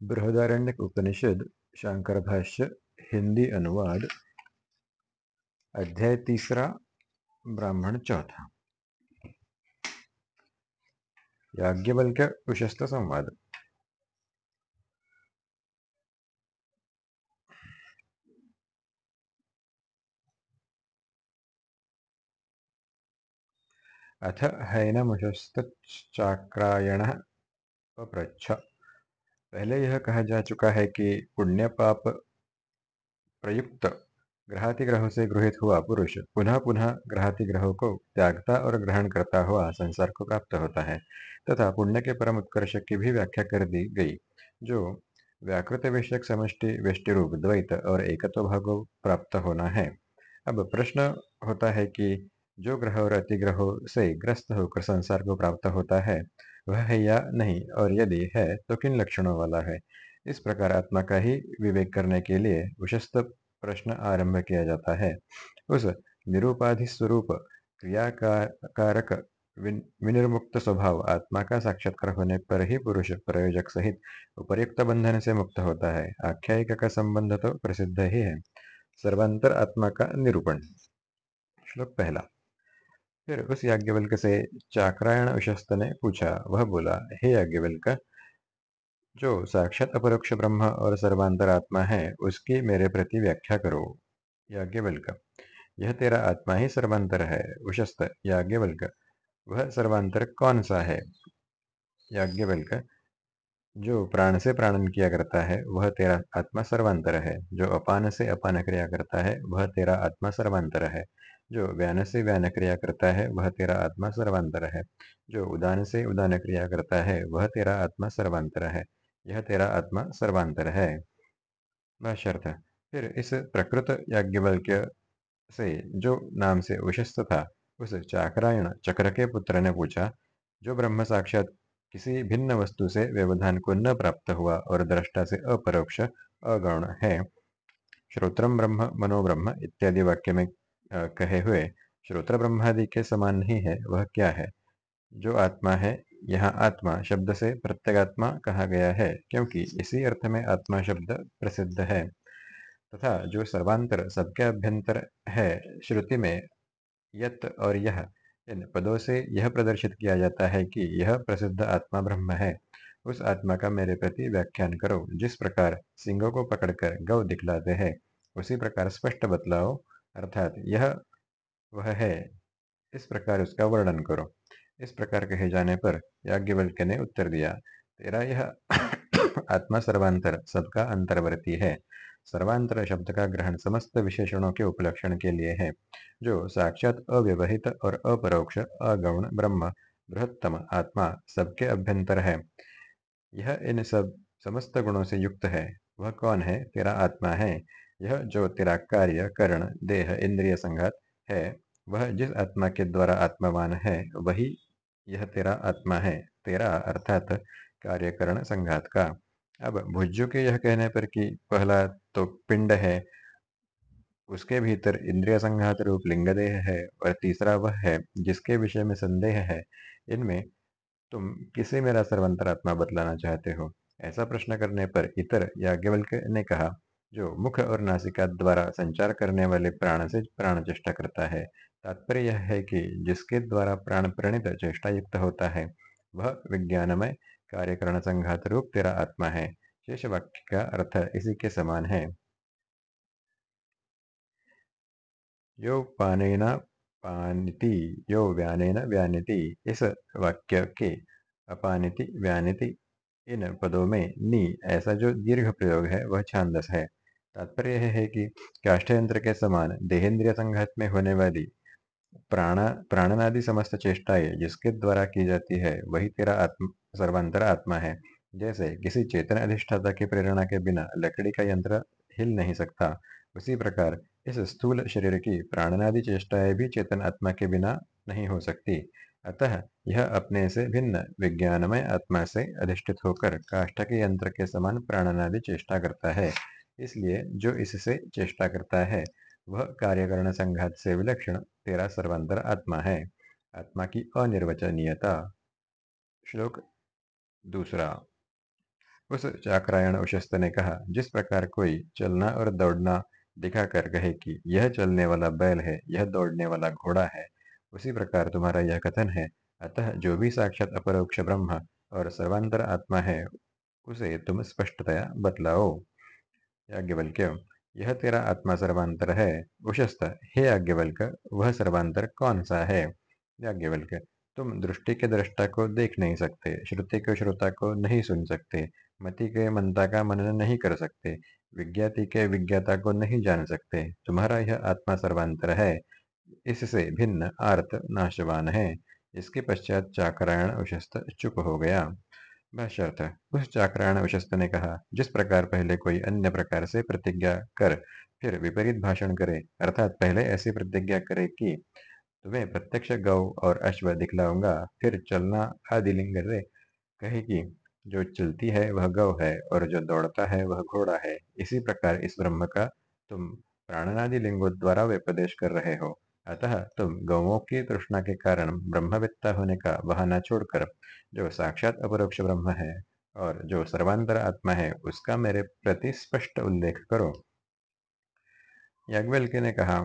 बृहदारण्यक उपनिषद शंकर भाष्य हिंदी अनुवाद अध्याय तीसरा ब्राह्मण चौथा याज्ञवल्क्य उशस्त संवाद अथ हैनमुशस्तचाक्रायण पप्रच्छ पहले यह कहा जा चुका है कि पुण्य पाप प्रयुक्त ग्रहों से गृहित हुआ पुरुष, पुनः पुनः ग्रहों को त्यागता और ग्रहण करता हुआ संसार को प्राप्त होता है, तथा पुण्य के परम उत्कर्ष की भी व्याख्या कर दी गई, जो व्याकृत विषयक समष्टि वेष्टि रूप द्वैत और एकत्व भागो प्राप्त होना है। अब प्रश्न होता है कि जो ग्रह और अतिग्रहों से ग्रस्त होकर संसार को प्राप्त होता है वह है या नहीं, और यदि है तो किन लक्षणों वाला है? इस प्रकार आत्मा का ही विवेक करने के लिए विशस्त प्रश्न आरंभ किया जाता है। उस निरूपाधि स्वरूप क्रियाकारक विनिर्मुक्त स्वभाव आत्मा का साक्षात्कार होने पर ही पुरुष प्रयोजक सहित उपयुक्त बंधन से मुक्त होता है। आख्यायिका का संबंध तो प्रसिद्ध ही है। सर्वांतर आत्मा का निरूपण। श्लोक पहला। फिर उस याज्ञवल्क से चाक्रायण उशस्त ने पूछा, वह बोला, हे याज्ञवल्क, जो साक्षात अपरोक्ष ब्रह्म और सर्वांतर आत्मा है, उसकी मेरे प्रति व्याख्या करो, याज्ञवल्क। यह तेरा आत्मा ही सर्वांतर है उशस्त याज्ञवल्क। वह सर्वांतर कौन सा है? याज्ञवल्क, जो प्राण से प्राणन किया करता है, वह तेरा आत्मा सर्वांतर है। जो अपान से अपान क्रिया करता है, वह तेरा आत्मा सर्वांतर है। जो व्यान से व्यान क्रिया करता है, वह तेरा आत्मा सर्वांतर है। जो उदान से उदान क्रिया करता है, वह तेरा आत्मा सर्वांतर है। यह तेरा आत्मा सर्वांतर है। भाष्यर्थ फिर इस प्रकृत याज्ञवल्क्य से जो नाम से उशस्त था, उस चाकरायण चक्र के पुत्र ने पूछा, जो ब्रह्म साक्षात किसी भिन्न वस्तु से व्यवधान को न प्राप्त हुआ और दृष्टा से अपरोक्ष अगौण है, श्रोत्रम ब्रह्म, मनोब्रह्म इत्यादि वाक्य में कहे हुए श्रोत्र ब्रह्मादि के समान नहीं है, वह क्या है? जो आत्मा है, यहाँ आत्मा शब्द से प्रत्यगात्मा कहा गया है, क्योंकि इसी अर्थ में आत्मा शब्द प्रसिद्ध है। तथा जो सर्वांतर, सबके अभ्यंतर है, श्रुति में यत और यह, इन पदों से यह प्रदर्शित किया जाता है कि यह प्रसिद्ध आत्मा ब्रह्म है। उस आत्मा का मेरे प्रति व्याख्यान करो, जिस प्रकार सिंगों को पकड़कर गौ दिखलाते हैं, उसी प्रकार स्पष्ट बतलाओ अर्थात यह वह है। इस प्रकार उसका वर्णन करो। इस प्रकार कहे जाने पर याज्ञवल्क्य ने उत्तर दिया, तेरा यह आत्मा सर्वांतर, सबका अंतर्वर्ती है। सर्वांतर शब्द का ग्रहण समस्त विशेषणों के उपलक्षण के लिए है, जो साक्षात अव्यवहित और अपरोक्ष, अगौण, ब्रह्म, बृहत्तम आत्मा सबके अभ्यंतर है। यह इन सब, समस्त गुणों से युक्त है। वह कौन है? तेरा आत्मा है। यह जो तेरा कार्य करण, देह, इंद्रिय संघात है, वह जिस आत्मा के द्वारा आत्मवान है, वही यह तेरा आत्मा है। तेरा अर्थात कार्यकरण संघात का। अब भुज्जु के यह कहने पर कि पहला तो पिंड है, उसके भीतर इंद्रिय संघात रूप लिंग देह है और तीसरा वह है, जिसके विषय में संदेह है। इनमें तुम किसे मेरा सर्वंतरात्मा बतलाना चाहते हो? ऐसा प्रश्न करने पर इतर याज्ञवल्क ने कहा जो मुख और नासिका द्वारा संचार करने वाले प्राण से प्राण चेष्टा करता है। तात्पर्य यह है कि जिसके द्वारा प्राण प्रणित चेष्टा युक्त होता है, वह विज्ञानमय कार्यकरण संघात रूप तेरा आत्मा है। शेष वाक्य का अर्थ इसी के समान है। यो पानेना पानिति, यो व्यानेन व्यानिति, इस वाक्य के अपानिति व्यानिति इन पदों में नी, ऐसा जो दीर्घ प्रयोग है, वह छांदस है। तात्पर्य यह है कि काष्ठयंत्र के समान देहेंद्रिय संघात में होने वाली प्राणा, प्राणनादि समस्त चेष्टाएँ जिसके द्वारा की जाती है, वही तेरा आत्म, सर्वांतर आत्मा है। जैसे किसी चेतन अधिष्ठाता की प्रेरणा के बिना लकड़ी का यंत्र हिल नहीं सकता, उसी प्रकार इस स्थूल शरीर की प्राणनादि चेष्टाएँ भी चेतन आत्मा के बिना नहीं हो सकती। अतः यह अपने से भिन्न विज्ञानमय आत्मा से अधिष्ठित होकर काष्ठ के यंत्र के समान प्राणनादि चेष्टा करता है। इसलिए जो इससे चेष्टा करता है, वह कार्यकरण संघात से विलक्षण तेरा सर्वांतर आत्मा है। आत्मा की अनिर्वचनीयता। श्लोक दूसरा। उस चाक्रायण उशस्त ने कहा, जिस प्रकार कोई चलना और दौड़ना दिखाकर कहे कि यह चलने वाला बैल है, यह दौड़ने वाला घोड़ा है, उसी प्रकार तुम्हारा यह कथन है। अतः जो भी साक्षात अपरोक्ष ब्रह्म और सर्वांतर आत्मा है, उसे तुम स्पष्टतया बतलाओ। याज्ञवल्क्य यह तेरा आत्मा सर्वांतर है उशस्त हे याज्ञवल्क वह सर्वांतर कौन सा है? याज्ञवल्क्य तुम दृष्टि के दृष्टा को देख नहीं सकते, श्रुति के श्रोता को नहीं सुन सकते, मति के मंता का मनन नहीं कर सकते, विज्ञाति के विज्ञाता को नहीं जान सकते। तुम्हारा यह आत्मा सर्वांतर है, इससे भिन्न आर्त नाशवान है। इसके पश्चात चाकरायण उशस्त चुप हो गया। भाष्यार्थ। उस चाक्रायण विशस्त ने कहा जिस प्रकार पहले कोई अन्य प्रकार से प्रतिज्ञा कर, फिर विपरीत भाषण करे, अर्थात पहले ऐसी प्रतिज्ञा करे कि, तुम्हें प्रत्यक्ष गौ और अश्व दिखलाऊँगा, फिर चलना आदि लिंग कहे कि, जो चलती है, वह गौ है, और जो दौड़ता है, वह घोड़ा है। इसी प्रकार इस ब्रह्म का तुम प्राणनादि लिंगों द्वारा व्यपदेश कर रहे हो। अतः तुम गौओं की तृष्णा के कारण ब्रह्मवित्ता होने का बहाना छोड़कर, जो साक्षात अपरोक्ष ब्रह्म है और जो सर्वांतर आत्मा है, उसका मेरे प्रति स्पष्ट उल्लेख करो। याज्ञवल्क्य ने कहा,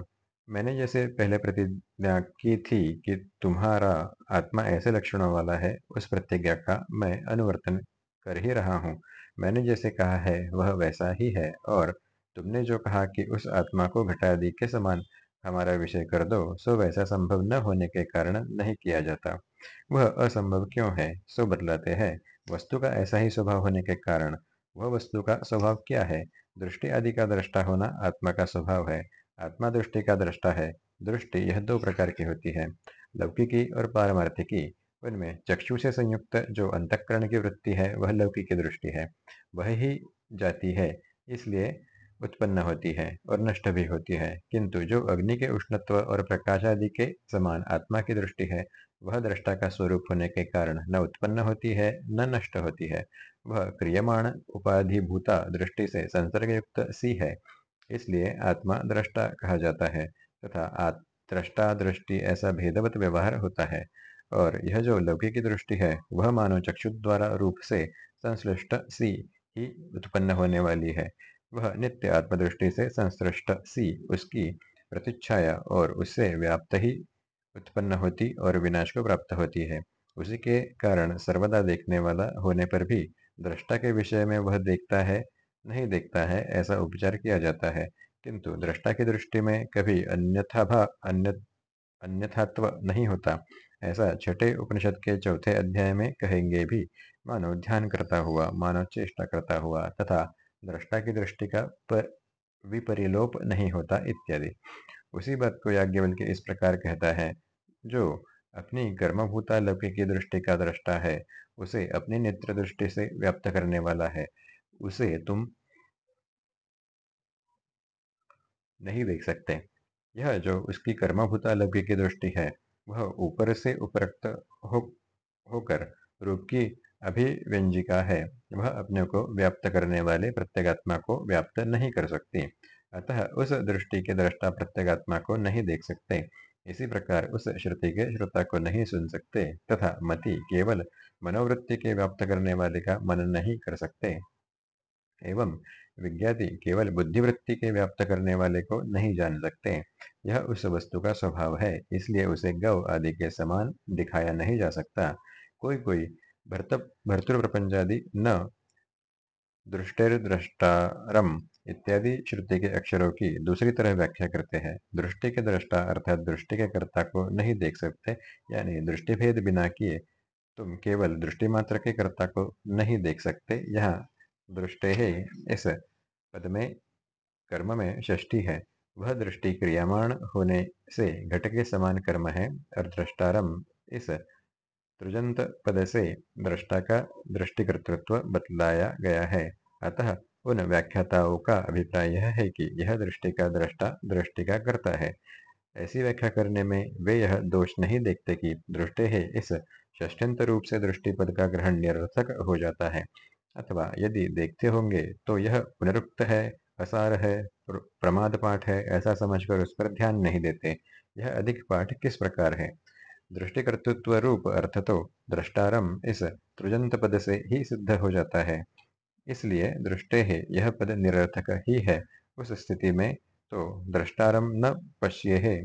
मैंने जैसे पहले प्रतिज्ञा की थी कि तुम्हारा आत्मा ऐसे लक्षणों वाला है, उस प्रतिज्ञा का मैं अनुवर्तन कर ही रहा हूँ। मैंने जैसे कहा है, वह वैसा ही है और तुमने जो कहा कि उस आत्मा को घटादि के समान हमारा विषय कर दो, सो वैसा संभव न होने के कारण नहीं किया जाता। वह असंभव क्यों है, सो बतलाते हैं। वस्तु का ऐसा ही स्वभाव होने के कारण, वह वस्तु का स्वभाव क्या है? दृष्टि आदि का दृष्टा होना आत्मा का स्वभाव है। आत्मा दृष्टि का दृष्टा है। दृष्टि यह दो प्रकार की होती है, लौकिकी और पारमार्थिकी। उनमें चक्षु से संयुक्त जो अंतकरण की वृत्ति है, वह लौकिक दृष्टि है। वह ही जाती है, इसलिए उत्पन्न होती है और नष्ट भी होती है। किंतु जो अग्नि के उष्णत्व और प्रकाश आदि के समान आत्मा की दृष्टि है, वह दृष्टा का स्वरूप होने के कारण न उत्पन्न होती है, न नष्ट होती है। वह क्रियमाण उपाधिभूता दृष्टि से संसर्ग युक्त सी है। इसलिए आत्मा दृष्टा कहा जाता है तथा दृष्टा दृष्टि ऐसा भेदवत व्यवहार होता है और यह जो लौकिक दृष्टि है, वह मानव चक्षु द्वारा रूप से संश्लिष्ट सी ही उत्पन्न होने वाली है। वह नित्य आत्मदृष्टि से संसृष्ट सी, उसकी प्रतिच्छाया और उससे व्याप्त ही उत्पन्न होती और विनाश को प्राप्त होती है। उसी के कारण सर्वदा देखने वाला होने पर भी दृष्टा के विषय में वह देखता है, नहीं देखता है, ऐसा उपचार किया जाता है। किंतु दृष्टा की दृष्टि में कभी अन्यथा भा अन्य, अन्यथात्व नहीं होता। ऐसा छठे उपनिषद के चौथे अध्याय में कहेंगे भी मानव ध्यान करता हुआ मानव चेष्टा करता हुआ तथा दृष्टा की दृष्टि का पर विपरिलोप नहीं होता इत्यादि। उसी बात को याज्ञवल के इस प्रकार कहता है, जो अपनी कर्मभूता लौकिक की दृष्टि का दृष्टा है, उसे अपनी नेत्र दृष्टि से व्याप्त करने वाला है। उसे तुम नहीं देख सकते। यह जो उसकी कर्मभूता लौकिक की दृष्टि है, वह ऊपर से उपरक्त हो, होकर रूप की अभिव्यंजिका है। वह अपने को व्याप्त करने वाले प्रत्येगात्मा को व्याप्त नहीं कर सकती। अतः उस दृष्टि के दृष्टा प्रत्येगात्मा को नहीं देख सकते। इसी प्रकार उस श्रुति के श्रोता को नहीं सुन सकते तथा मति केवल मनोवृत्ति के व्याप्त करने वाले का मन नहीं कर सकते। एवं विज्ञाति केवल बुद्धिवृत्ति के व्याप्त करने वाले को नहीं जान सकते। यह उस वस्तु का स्वभाव है, इसलिए उसे गौ आदि के समान दिखाया नहीं जा सकता। कोई कोई भर्तृप्रपंचादि न दृष्टिर्द्रष्टारम इत्यादि श्रुति के अक्षरों की दूसरी तरह व्याख्या करते हैं। दृष्टि के दृष्टा अर्थात दृष्टि के कर्ता को नहीं देख सकते, यानी दृष्टिभेद बिना किए तुम केवल दृष्टि मात्र के कर्ता को नहीं देख सकते। यहाँ दृष्टे है इस पद में, कर्म में षष्ठी है। वह दृष्टि क्रियामाण होने से घट के समान कर्म है, और दृष्टारम इस तृजंत पद से दृष्टा का दृष्टिकर्तृत्व बतलाया गया है। अतः उन व्याख्याताओं का अभिप्राय यह है कि यह दृष्टि का दृष्टा दृष्टि का करता है। ऐसी व्याख्या करने में वे यह दोष नहीं देखते कि दृष्टि है, इस षष्ठ्यंत रूप से दृष्टि पद का ग्रहण निरर्थक हो जाता है। अथवा यदि देखते होंगे तो यह पुनरुक्त है, असार है प्रमाद पाठ है, ऐसा समझकर उस पर ध्यान नहीं देते। यह अधिक पाठ किस प्रकार है? दृष्टिकर्तृत्व रूप अर्थ तो दृष्टारम इस त्रुजंत पद से ही सिद्ध हो जाता है। इसलिए दृष्टे है यह पद निरर्थक ही है। उस स्थिति में तो दृष्टारम न पश्ये है।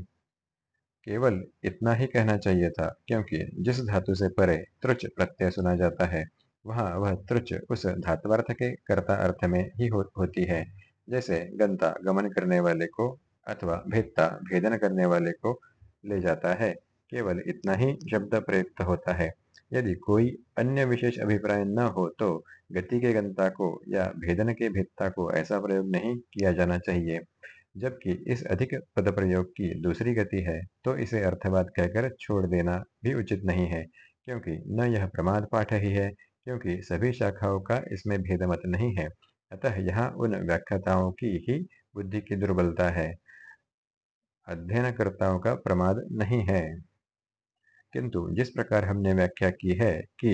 केवल इतना ही कहना चाहिए था क्योंकि जिस धातु से परे त्रुच प्रत्यय सुना जाता है वहाँ वह त्रुच उस धातुअर्थ के कर्ता अर्थ में ही हो, होती है। जैसे गंता गमन करने वाले को अथवा भेदता भेदन करने वाले को ले जाता है। केवल इतना ही शब्द प्रयुक्त होता है। यदि कोई अन्य विशेष अभिप्राय न हो तो गति के गंता को या भेदन के भेदता को ऐसा प्रयोग नहीं किया जाना चाहिए। जबकि इस अधिक पद प्रयोग की दूसरी गति है तो इसे अर्थवाद कहकर छोड़ देना भी उचित नहीं है, क्योंकि न यह प्रमाद पाठ ही है, क्योंकि सभी शाखाओं का इसमें भेदमत नहीं है। अतः यहाँ उन व्याख्याताओं की ही बुद्धि की दुर्बलता है। अध्ययनकर्ताओं का प्रमाद नहीं है। किंतु जिस प्रकार हमने व्याख्या की है कि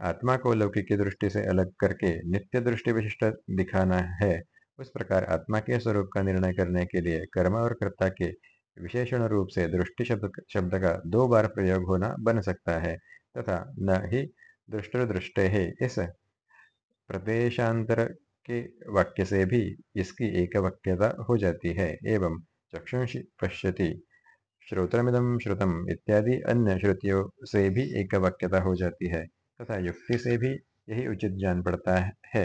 आत्मा को लौकिक दृष्टि से अलग करके नित्य दृष्टि विशिष्ट दिखाना है, उस प्रकार आत्मा के स्वरूप का निर्णय करने के लिए कर्म और कर्ता के विशेषण रूप से दृष्टि शब्द शब्द का दो बार प्रयोग होना बन सकता है, तथा न ही दृष्ट दृष्टि है। इस प्रदेशांतर के वाक्य से भी इसकी एक वाक्यता हो जाती है, एवं चक्षुषि पश्यति। श्रोत्रमिदम श्रुतम इत्यादि अन्य श्रुतियों से भी एक वाक्यता हो जाती है, तथा युक्ति से भी यही उचित जान पड़ता है।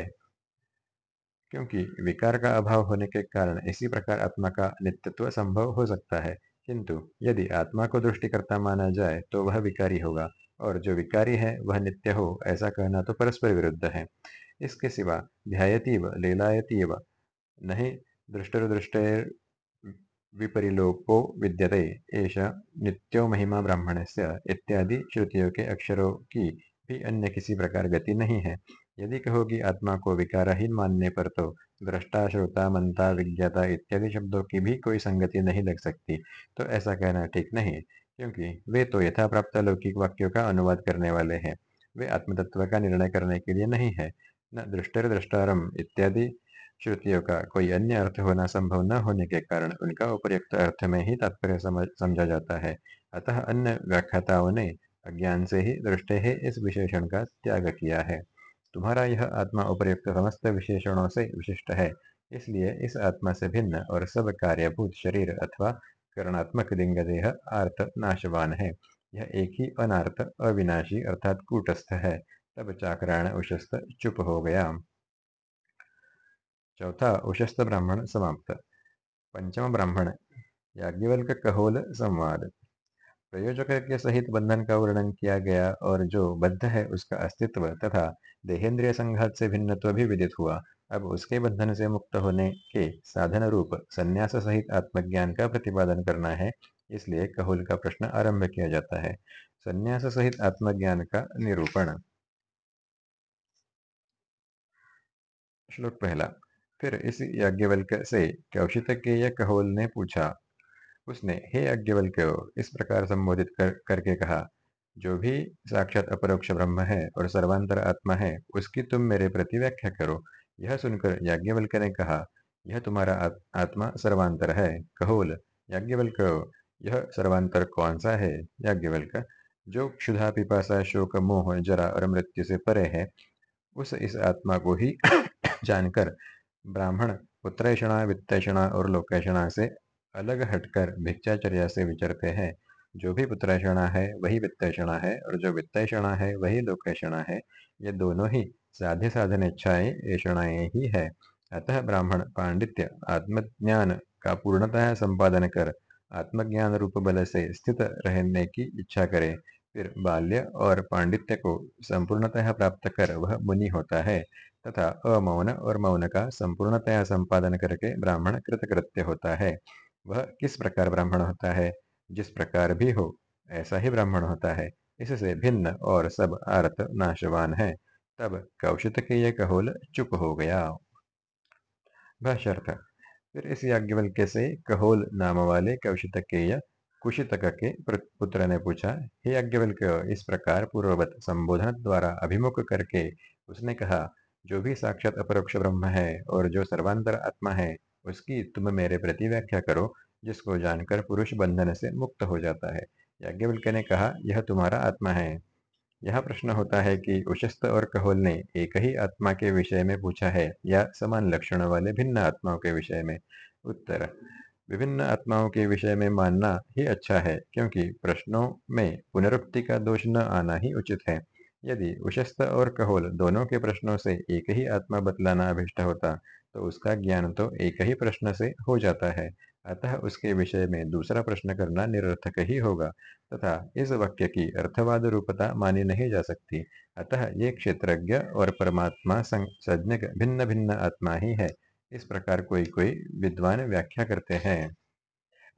क्योंकि विकार का अभाव होने के कारण इसी प्रकार आत्मा का नित्यत्व संभव हो सकता है, किंतु यदि आत्मा को दृष्टिकर्ता माना जाए तो वह विकारी होगा, और जो विकारी है वह नित्य हो, ऐसा कहना तो परस्पर विरुद्ध है। इसके सिवा ध्यातीव लीलायतीव, नहीं दृष्टि विपरिलोपो विद्यते। एष नित्यो महिमा ब्राह्मणस्य इत्यादि श्रुतियों के अक्षरों की भी अन्य किसी प्रकार गति नहीं है। यदि कहोगी आत्मा को विकारहीन मानने पर तो दृष्टा, श्रोता, मंता, विज्ञाता इत्यादि शब्दों की भी कोई संगति नहीं लग सकती। तो ऐसा कहना ठीक नहीं, क्योंकि वे तो यथा प्राप्त लौकिक वाक्यों का अनुवाद करने वाले हैं। वे आत्मतत्व का निर्णय करने के लिए नहीं है। न दृष्टर दृष्टारम इत्यादि श्रुतियों का कोई अन्य अर्थ होना संभव न होने के कारण उनका उपयुक्त अर्थ में ही तात्पर्य समझा जाता है। अतः अन्य व्याख्याताओं ने अज्ञान से ही दृष्टि है इस विशेषण का त्याग किया है। तुम्हारा यह आत्मा उपयुक्त समस्त विशेषणों से विशिष्ट है, इसलिए इस आत्मा से भिन्न और सब कार्यभूत शरीर अथवा करणात्मक लिंग देह आर्थ नाशवान है। यह एक ही अनार्थ अविनाशी अर्थात कूटस्थ है। तब चाकरायण उशस्त चुप हो गया। चौथा उशस्त ब्राह्मण समाप्त। पंचम ब्राह्मण याज्ञवल्क कहोल संवाद। प्रयोजक के सहित बंधन का वर्णन किया गया और जो बद्ध है उसका अस्तित्व तथा देहेंद्रिय संघात से भिन्नत्व भी विदित हुआ। अब उसके बंधन से मुक्त होने के साधन रूप संन्यास सहित आत्मज्ञान का प्रतिपादन करना है, इसलिए कहुल का प्रश्न आरंभ किया जाता है। संन्यास सहित आत्मज्ञान का निरूपण। श्लोक पहला फिर इस याज्ञवल्क से कौशित के कहोल ने पूछा उसने हे अज्ञवल्क्य इस प्रकार संबोधित कर, करके कहा जो भी साक्षात अपरोक्ष ब्रह्म है और सर्वांतर आत्मा है उसकी तुम मेरे प्रति व्याख्या करो। यह सुनकर याज्ञवल्क्य ने कहा यह तुम्हारा आत्मा सर्वांतर है। कहोल याज्ञवल्क यह सर्वांतर कौन सा है? याज्ञवल्क जो क्षुधा पिपासा शोक मोह जरा और मृत्यु से परे है उस इस आत्मा को ही जानकर ब्राह्मण पुत्रषणा वित्तषणा और लोकेशणा से अलग हटकर भिक्षाचर्या से विचरते हैं। जो भी पुत्रषणा है, वही वित्तषणा है और जो वित्तषणा है, वही लोकेशणा है। ये दोनों ही साध्य साधन इच्छाएँ ऐषणाएँ ही है। अतः ब्राह्मण पांडित्य आत्मज्ञान का पूर्णतः संपादन कर आत्मज्ञान रूप बल से स्थित रहने की इच्छा करे, फिर बाल्य और पांडित्य को संपूर्णतः प्राप्त कर वह मुनि होता है। तथा अमौन और मौन का संपूर्णतया संपादन करके ब्राह्मण कृतकृत्य होता है। वह किस प्रकार ब्राह्मण होता है? जिस प्रकार भी हो, ऐसा ही ब्राह्मण होता है। इससे भिन्न और सब आर्त नाशवान है। तब कौशित के ये कहोल चुप हो गया। भाष्यर्थ, फिर इस याज्ञवल्क्य से कहोल नाम वाले कौशित के कुशितक के पुत्र ने पूछा, हे याज्ञवल्क्य, इस प्रकार पूर्ववत संबोधन द्वारा अभिमुख करके उसने कहा जो भी साक्षात अपरोक्ष ब्रह्म है और जो सर्वांतर आत्मा है, उसकी तुम मेरे प्रति व्याख्या करो, जिसको जानकर पुरुष बंधन से मुक्त हो जाता है। याज्ञवल्क्य ने कहा, यह तुम्हारा आत्मा है। यह प्रश्न होता है कि उशस्त और कहोल ने एक ही आत्मा के विषय में पूछा है या समान लक्षणों वाले भिन्न आत्माओं के विषय में? उत्तर, विभिन्न आत्माओं के विषय में मानना ही अच्छा है, क्योंकि प्रश्नों में पुनरुक्ति का दोष न आना ही उचित है। यदि उशस्त और कहोल दोनों के प्रश्नों से एक ही आत्मा बतलाना अभिष्ट होता तो उसका ज्ञान तो एक ही प्रश्न से हो जाता है। अतः उसके विषय में दूसरा प्रश्न करना निरर्थक ही होगा, तथा इस वाक्य की अर्थवाद रूपता मानी नहीं जा सकती। अतः ये क्षेत्रज्ञ और परमात्मा संज्ञक भिन्न भिन्न आत्मा ही है। इस प्रकार कोई कोई विद्वान व्याख्या करते हैं।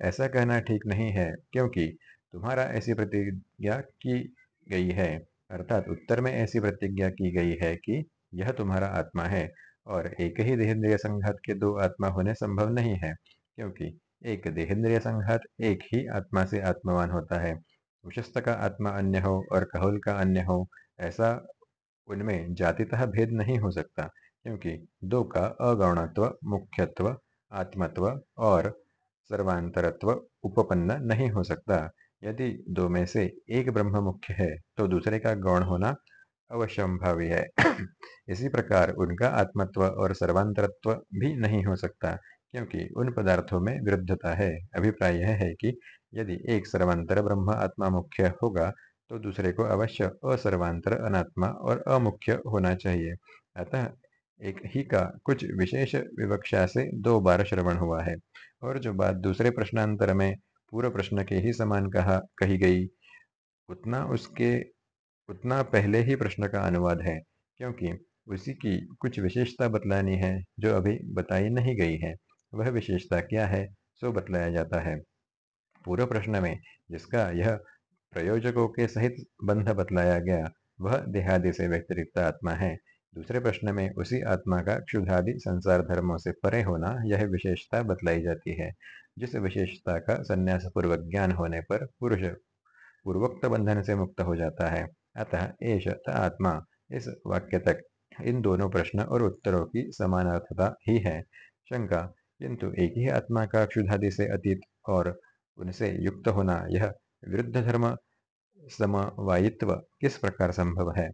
ऐसा कहना ठीक नहीं है, क्योंकि तुम्हारा ऐसी प्रतिज्ञा की गई है। अर्थात उत्तर में ऐसी प्रतिज्ञा की गई है कि यह तुम्हारा आत्मा है और एक ही देहेंद्रिय संघात के दो आत्मा होने संभव नहीं है, क्योंकि एक देहेंद्रिय संघात एक ही आत्मा से आत्मवान होता है। विशस्त का आत्मा अन्य हो और कहुल का अन्य हो, ऐसा उनमें जातितः भेद नहीं हो सकता, क्योंकि दो का अगौणत्व, मुख्यत्व, आत्मत्व और सर्वांतरत्व, उपपन्न नहीं हो सकता। यदि दो में से एक ब्रह्म मुख्य है तो दूसरे का गौण होना अवश्यंभावी है। इसी प्रकार उनका आत्मत्व और सर्वांतरत्व भी नहीं हो सकता, क्योंकि उन पदार्थों में विरुद्धता है। अभिप्राय यह है कि यदि एक सर्वांतर ब्रह्म आत्मा मुख्य होगा तो दूसरे को अवश्य असर्वांतर, अनात्मा और अमुख्य होना चाहिए। अतः एक ही का कुछ विशेष विवक्षा से दो बार श्रवण हुआ है, और जो बात दूसरे प्रश्नांतर में पूर्व प्रश्न के ही समान कहा, कही गई। उतना उसके, उतना पहले ही प्रश्न का अनुवाद है, क्योंकि उसी की कुछ विशेषता बतलानी है, जो अभी बताई नहीं गई है। वह विशेषता क्या है, सो बतलाया जाता है। पूर्व प्रश्न में, जिसका यह प्रयोजकों के सहित बंध बतलाया गया, वह देहादि से व्यतिरिक्त आत्मा है। दूसरे प्रश्न में, उसी आत्मा का क्षुधादि संसार धर्मों से परे होना यह विशेषता बतलाई जाती है, जिस विशेषता का संन्यास पूर्वक ज्ञान होने पर पुरुष पूर्वोक्त बंधन से मुक्त हो जाता है। अतः एश आत्मा, इस वाक्य तक इन दोनों प्रश्न और उत्तरों की समानार्थता ही है। शंका, किंतु एक ही आत्मा का क्षुधादि से अतीत और उनसे युक्त होना, यह विरुद्ध धर्म समवायित्व किस प्रकार संभव है?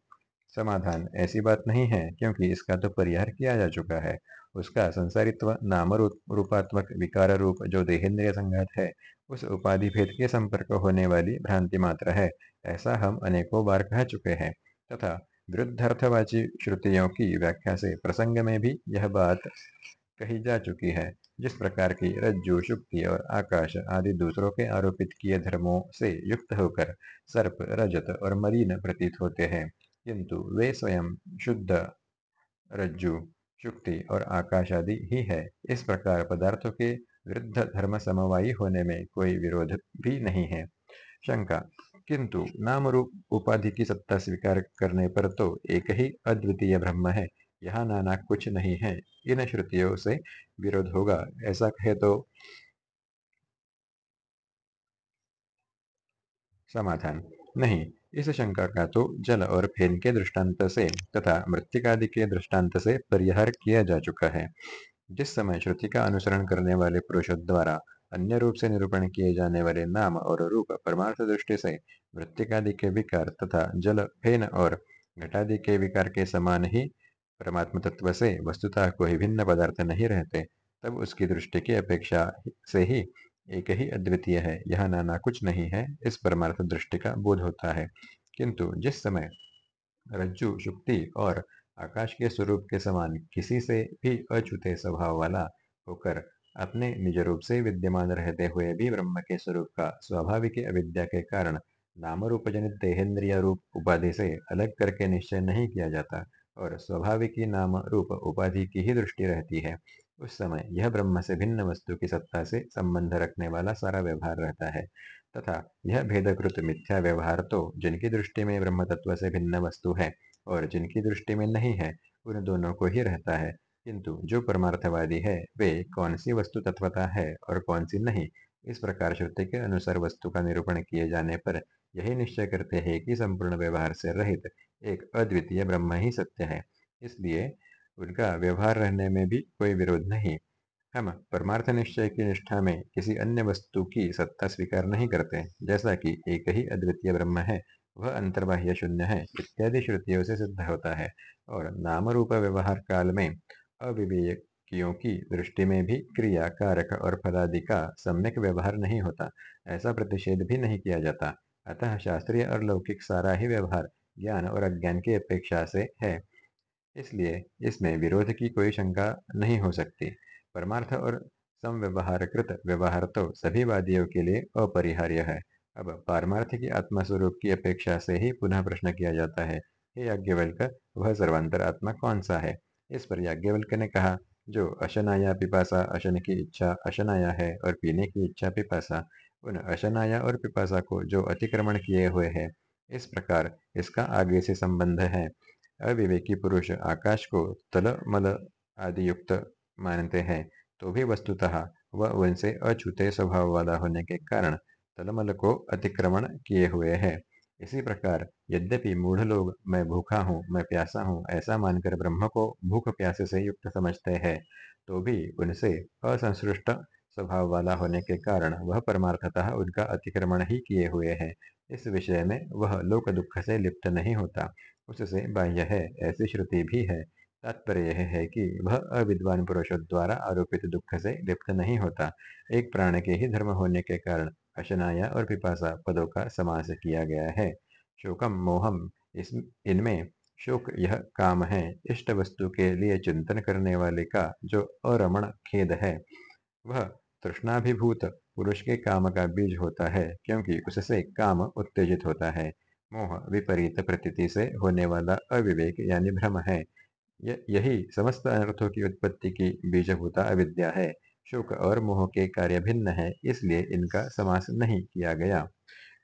समाधान ऐसी बात नहीं है, क्योंकि इसका तो परिहार किया जा चुका है। उसका संसारित्व नाम रूपात्मक विकार रूप जो देहेंद्रिय संघात है, उस उपाधि भेद के संपर्क होने वाली भ्रांति मात्र है, ऐसा हम अनेकों बार कह चुके हैं। तथा विरुद्धार्थवाची श्रुतियों की व्याख्या से प्रसंग में भी यह बात कही जा चुकी है, जिस प्रकार की रज्जु, शुक्ति और आकाश आदि दूसरों के आरोपित किए धर्मों से युक्त होकर सर्प, रजत और मरीन प्रतीत होते हैं। किंतु वे स्वयं शुद्ध, रज्जु, शुक्ति और आकाश आदि ही है। इस प्रकार पदार्थों के विरुद्ध धर्म समवायी होने में कोई विरोध भी नहीं है। शंका, किंतु नाम रूप उपाधि की सत्ता स्वीकार करने पर तो एक ही अद्वितीय ब्रह्म है, यहाँ नाना कुछ नहीं है, इन श्रुतियों से विरोध होगा, ऐसा कहे तो समाधान नहीं। इस शंका का तो जल और फेन के दृष्टांत से तथा मृतिकादि के दृष्टांत से परिहार किया जा चुका है। जिस समय श्रुति का अनुसरण करने वाले पुरुषों द्वारा अन्य रूप से निरूपण किए जाने वाले नाम और रूप परमार्थ दृष्टि से मृतिकादि के विकार तथा जल, फेन और घटादि के विकार के समान ही परमात्म तत्व से वस्तुतः कोई भिन्न पदार्थ नहीं रहते, तब उसकी दृष्टि की अपेक्षा से ही एक ही अद्वितीय है, यह नाना कुछ नहीं है, इस परमार्थ दृष्टि का बोध होता है। किंतु जिस समय रज्जु, शुक्ति और आकाश के स्वरूप के समान किसी से भी अछूते स्वभाव वाला होकर अपने निज रूप से विद्यमान रहते हुए भी ब्रह्म के स्वरूप का स्वाभाविक अविद्या के कारण नाम रूप जनित देहेंद्रिय रूप उपाधि से अलग करके निश्चय नहीं किया जाता और स्वाभाविक नाम रूप उपाधि की ही दृष्टि रहती है। उस समय यह ब्रह्म से भिन्न वस्तु की सत्ता से संबंध रखने वाला सारा व्यवहार रहता है। तथा यह भेदकृत मिथ्या व्यवहार तो जिनकी दृष्टि में ब्रह्म तत्व से भिन्न वस्तु है और जिनकी दृष्टि में नहीं है, उन दोनों को ही रहता है। किंतु जो परमार्थवादी है, वे कौन सी वस्तु तत्वता है और कौन सी नहीं? इस प्रकार श्रुति के अनुसार वस्तु का निरूपण किए जाने पर यही निश्चय करते हैं कि संपूर्ण व्यवहार से रहित एक अद्वितीय ब्रह्म ही सत्य है। इसलिए उनका व्यवहार रहने में भी कोई विरोध नहीं। हम परमार्थ निश्चय की निष्ठा में किसी अन्य वस्तु की सत्ता स्वीकार नहीं करते, जैसा कि एक ही अद्वितीय ब्रह्म है, वह अंतर्बाह्य शून्य है, इत्यादि श्रुतियों से सिद्ध होता है। और नाम रूप व्यवहार काल में अविवेकियों की दृष्टि में भी क्रिया, कारक और फलादि का सम्यक व्यवहार नहीं होता, ऐसा प्रतिषेध भी नहीं किया जाता। अतः शास्त्रीय और लौकिक सारा ही व्यवहार ज्ञान और अज्ञान की अपेक्षा से है। इसलिए इसमें विरोध की कोई शंका नहीं हो सकती। परमार्थ और समव्यवहारकृत व्यवहार तो सभी वादियों के लिए अपरिहार्य है। अब पारमार्थ की आत्मा स्वरूप की अपेक्षा से ही पुनः प्रश्न किया जाता है, हे याज्ञवल्क, वह सर्वांतर आत्मा कौन सा है? इस पर याज्ञवल्क ने कहा, जो अशनाया पिपासा, अशन की इच्छा अशनाया है और पीने की इच्छा पिपासा, उन अशनाया और पिपासा को जो अतिक्रमण किए हुए है, इस प्रकार इसका आगे से संबंध है। अविवेकी पुरुष आकाश को तल मल आदि युक्त मानते हैं। तो भी वस्तुतः वह उनसे अछूते स्वभाव वाला होने के कारण तलमल को अतिक्रमण किए हुए है। इसी प्रकार यद्यपि मूढ़ लोग, मैं भूखा हूँ, मैं प्यासा हूँ, ऐसा मानकर ब्रह्म को भूख प्यासे से युक्त समझते हैं तो भी उनसे असंसृष्ट स्वभाव वाला होने के कारण वह परमार्थतः उनका अतिक्रमण ही किए हुए है। इस विषय में वह लोक दुख से लिप्त नहीं होता। उससे बाह्य है ऐसी श्रुति भी है। तात्पर्य यह है कि वह अविद्वान पुरुषों द्वारा आरोपित दुख से लिप्त नहीं होता। एक प्राण के ही धर्म होने के कारण अशनाया और पिपासा पदों का समास किया गया है। शोकम मोहम इस, इनमें शोक यह काम है। इष्ट वस्तु के लिए चिंतन करने वाले का जो अरमण खेद है, वह तृष्णाभिभूत पुरुष के काम का बीज होता है, क्योंकि उससे काम उत्तेजित होता है। मोह विपरीत प्रतीति से होने वाला अविवेक यानी भ्रम है। यही समस्त अनर्थों की उत्पत्ति की बीजभूता अविद्या है। शोक और मोह के कार्य भिन्न है, इसलिए इनका समास नहीं किया गया।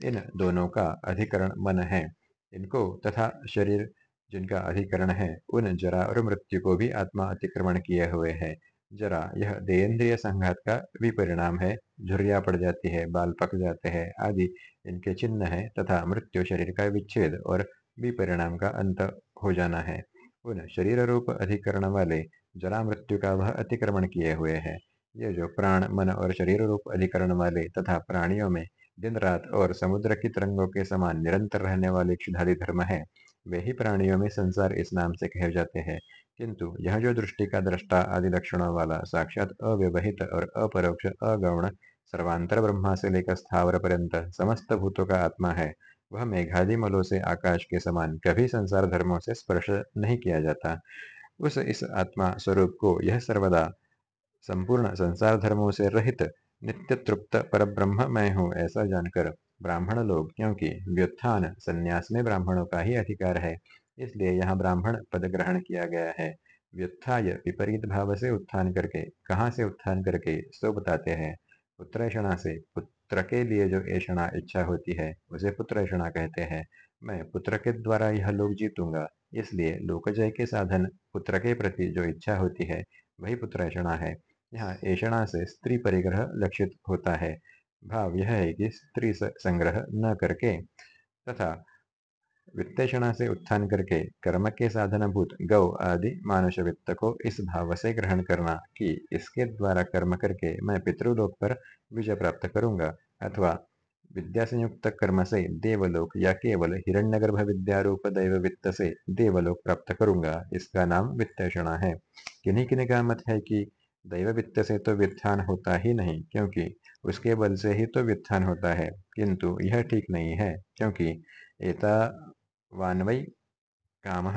इन दोनों का अधिकरण मन है। इनको तथा शरीर जिनका अधिकरण है, उन जरा और मृत्यु को भी आत्मा अतिक्रमण किए हुए है। जरा यह देन्द्रिय संघात का विपरिणाम है। झुरिया पड़ जाती है, बाल पक जाते हैं आदि इनके चिन्ह है तथा मृत्यु शरीर का विच्छेद और विपरिणाम का अंत हो जाना है। उन शरीर रूप अधिकरण वाले जरा मृत्यु का वह अतिक्रमण किए हुए है। ये जो प्राण, मन और शरीर रूप अधिकरण वाले तथा प्राणियों में दिन रात और समुद्र की तरंगों के समान निरंतर रहने वाले क्षुधादि धर्म है, वे ही प्राणियों में संसार इस नाम से कहे जाते हैं। किंतु यह जो दृष्टि का दृष्टा आदि लक्षणों वाला, साक्षात अव्यवहित और अपरोक्ष, अगौण सर्वांतर ब्रह्मा से लेकर स्थावर पर्यंत समस्त भूतों का आत्मा है। वह मेघादि मलों से आकाश के समान कभी संसार धर्मों से स्पर्श नहीं किया जाता। उस इस आत्मा स्वरूप को यह सर्वदा संपूर्ण संसार धर्मों से रहित नित्य तृप्त पर ब्रह्म मैं हूँ ऐसा जानकर ब्राह्मण लोग, क्योंकि व्युत्थान संन्यास में ब्राह्मणों का ही अधिकार है इसलिए यहाँ ब्राह्मण पद ग्रहण किया गया है। व्युत्थाय, विपरीत भाव से उत्थान करके, कहाँ से उत्थान करके, सो बताते हैं। पुत्रेषणा से, पुत्र के लिए जो ऐषणा इच्छा होती है, उसे पुत्रेषणा कहते हैं। मैं पुत्र के द्वारा यह लोक जीतूँगा, इसलिए लोकजय के साधन, पुत्र के प्रति जो इच्छा होती है, वही पुत्रेषणा है। यहाँ ऐषणा से स्त्री परिग्रह लक्षित होता है। भाव यह है कि स्त्री संग्रह न करके, तथा वित्तेषणा से उत्थान करके कर्म के साधनभूत गौ आदि मानुष वित्त को इस भाव से ग्रहण करना कि इसके द्वारा कर्म करके मैं पितृलोक पर विजय प्राप्त करूँगा। अथवा विद्या संयुक्त कर्म से देवलोक या केवल हिरण्यगर्भ विद्या रूप दैव वित्त से देवलोक प्राप्त करूँगा, इसका नाम वित्तेषणा है। किन्हीं किन्हीं का मत है कि दैव वित्त से तो व्युत्थान होता ही नहीं, क्योंकि उसके बल से ही तो व्युत्थान होता है। किंतु यह ठीक नहीं है, क्योंकि एता वान्वई काम।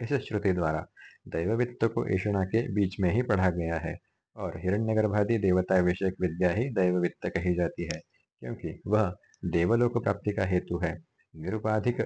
इस श्रुति द्वारा दैव वित्त को ईषणा के बीच में ही पढ़ा गया है और हिरण्यगर्भादि देवता विषयक विद्या ही दैव वित्त कही जाती है, क्योंकि वह देवलोक प्राप्ति का हेतु है। निरुपाधिक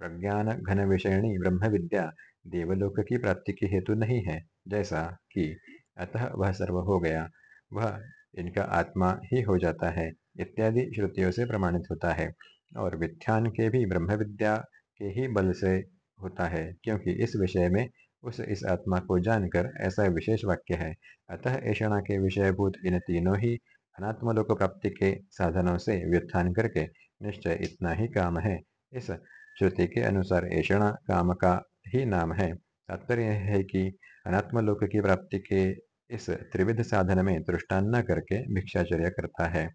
प्रज्ञान घन विषयणी ब्रह्म विद्या देवलोक की प्राप्ति की हेतु नहीं है, जैसा कि अतः वह सर्व हो गया। वह इनका आत्मा ही हो जाता है, इत्यादि श्रुतियों से प्रमाणित होता है। और विख्यान के भी ब्रह्म विद्या के ही बल से होता है, क्योंकि इस विषय में उस इस आत्मा को जानकर ऐसा विशेष वाक्य है। अतः ऐषणा के विषयभूत इन तीनों ही अनात्मलोक प्राप्ति के साधनों से व्युत्थान करके निश्चय इतना ही काम है। इस श्रुति के अनुसार ऐषणा काम का ही नाम है। तात्पर्य है कि अनात्मलोक की प्राप्ति के इस त्रिविध साधन में दृष्टान न करके भिक्षाचर्य करता है।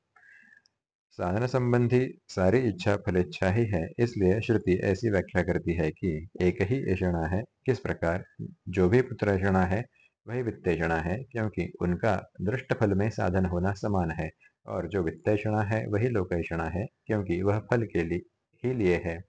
साधन संबंधी सारी इच्छा फलेच्छा ही है, इसलिए श्रुति ऐसी व्याख्या करती है कि एक ही ऐषणा है, किस प्रकार? जो भी पुत्र ऐषणा है, वही वित्तेषणा है, क्योंकि उनका दृष्ट फल में साधन होना समान है, और जो वित्तेषणा है, वही लोकेषणा है, क्योंकि वह फल के लिए, ही लिए है।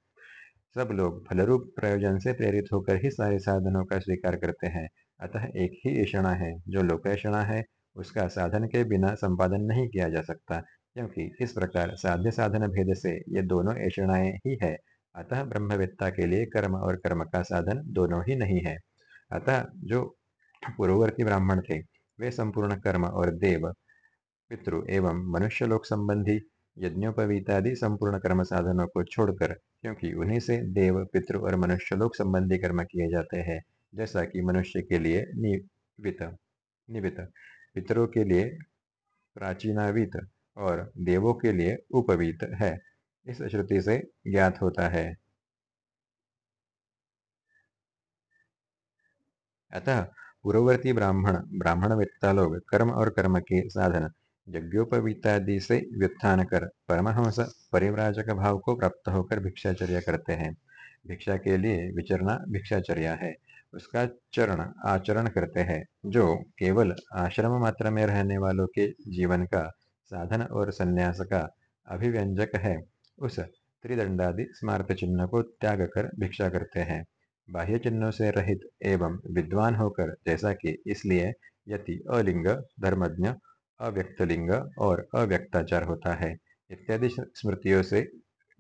सब लोग फलरूप प्रयोजन से प्रेरित होकर ही सारे साधनों का स्वीकार करते हैं, अतः एक ही ऐषणा है, जो लोकेषणा है, उसका साधन के बिना संपादन नहीं किया जा सकता। क्योंकि इस प्रकार साध्य साधन भेद से ये दोनों ऐषणाएँ ही है। अतः ब्रह्मवेत्ता के लिए कर्म और कर्म का साधन दोनों ही नहीं है। अतः जो पूर्ववर्ती ब्राह्मण थे, वे संपूर्ण कर्म और देव, पितृ एवं मनुष्य लोक संबंधी यज्ञोपवीतादि संपूर्ण कर्म साधनों को छोड़कर, क्योंकि उन्हीं से देव, पितृ और मनुष्य लोक संबंधी कर्म किए जाते हैं, जैसा कि मनुष्य के लिए निवित निवित, पितरों के लिए प्राचीनावीत और देवों के लिए उपवीत है। इस श्रुति से ज्ञात होता है। अतः पूर्ववर्ती ब्राह्मण, ब्राह्मणवेत्ता लोग कर्म और कर्म के साधन, यज्ञोपवीतादि से व्युत्थान कर परमहंस, परिव्राजक भाव को प्राप्त होकर भिक्षाचर्या करते हैं। भिक्षा के लिए विचरना भिक्षाचर्या है। उसका चरण, आचरण करते हैं, जो केवल आश्रम मात्र में रहने वालों के जीवन का साधन और संन्यास का अभिव्यंजक है। उस त्रिदंडादि स्मारक चिन्ह को त्याग कर भिक्षा करते हैं। बाह्य चिन्हों से रहित एवं विद्वान होकर, जैसा कि इसलिए यति अलिंग, धर्मज्ञ अव्यक्त लिंग और अव्यक्ताचार होता है, इत्यादि स्मृतियों से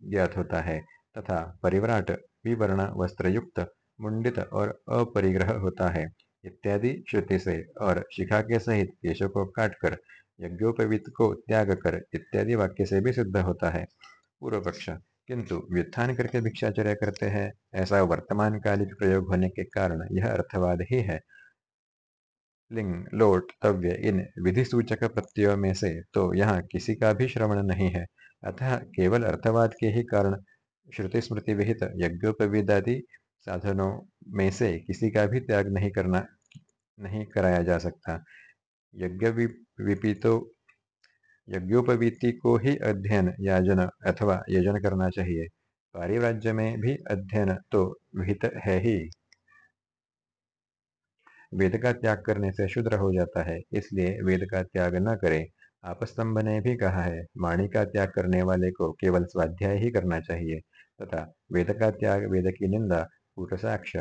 ज्ञात होता है, तथा परिव्राट, विवर्ण, वस्त्रयुक्त, मुंडित और अपरिग्रह होता है, इत्यादि श्रुति से और शिखा के सहित केशों को काटकर यज्ञोपवीत को त्याग कर इत्यादि वाक्य से भी सिद्ध होता है। पूर्व पक्ष किंतु व्युत्थान करके भिक्षाचर्य करते हैं, ऐसा वर्तमान कालिक प्रयोग होने के कारण यह अर्थवाद ही है। लिंग, लोट, तव्य, इन विधि सूचक प्रत्ययों में से तो यहाँ किसी का भी श्रवण नहीं है। अतः केवल अर्थवाद के ही कारण श्रुति स्मृति विहित यज्ञोपविदादि साधनों में से किसी का भी त्याग नहीं करना, नहीं कराया जा सकता। यज्ञ विपीतो यज्ञोपवीति को ही अध्ययन याजन अथवा यजन करना चाहिए। पारिव्राज्य में भी अध्ययन तो विहित है ही। वेद का त्याग करने से शुद्र हो जाता है, इसलिए वेद का त्याग न करे। आपस्तंभ ने भी कहा है, वाणी का त्याग करने वाले को केवल स्वाध्याय ही करना चाहिए। तथा वेद का त्याग, वेद की निंदा पुरुषाक्ष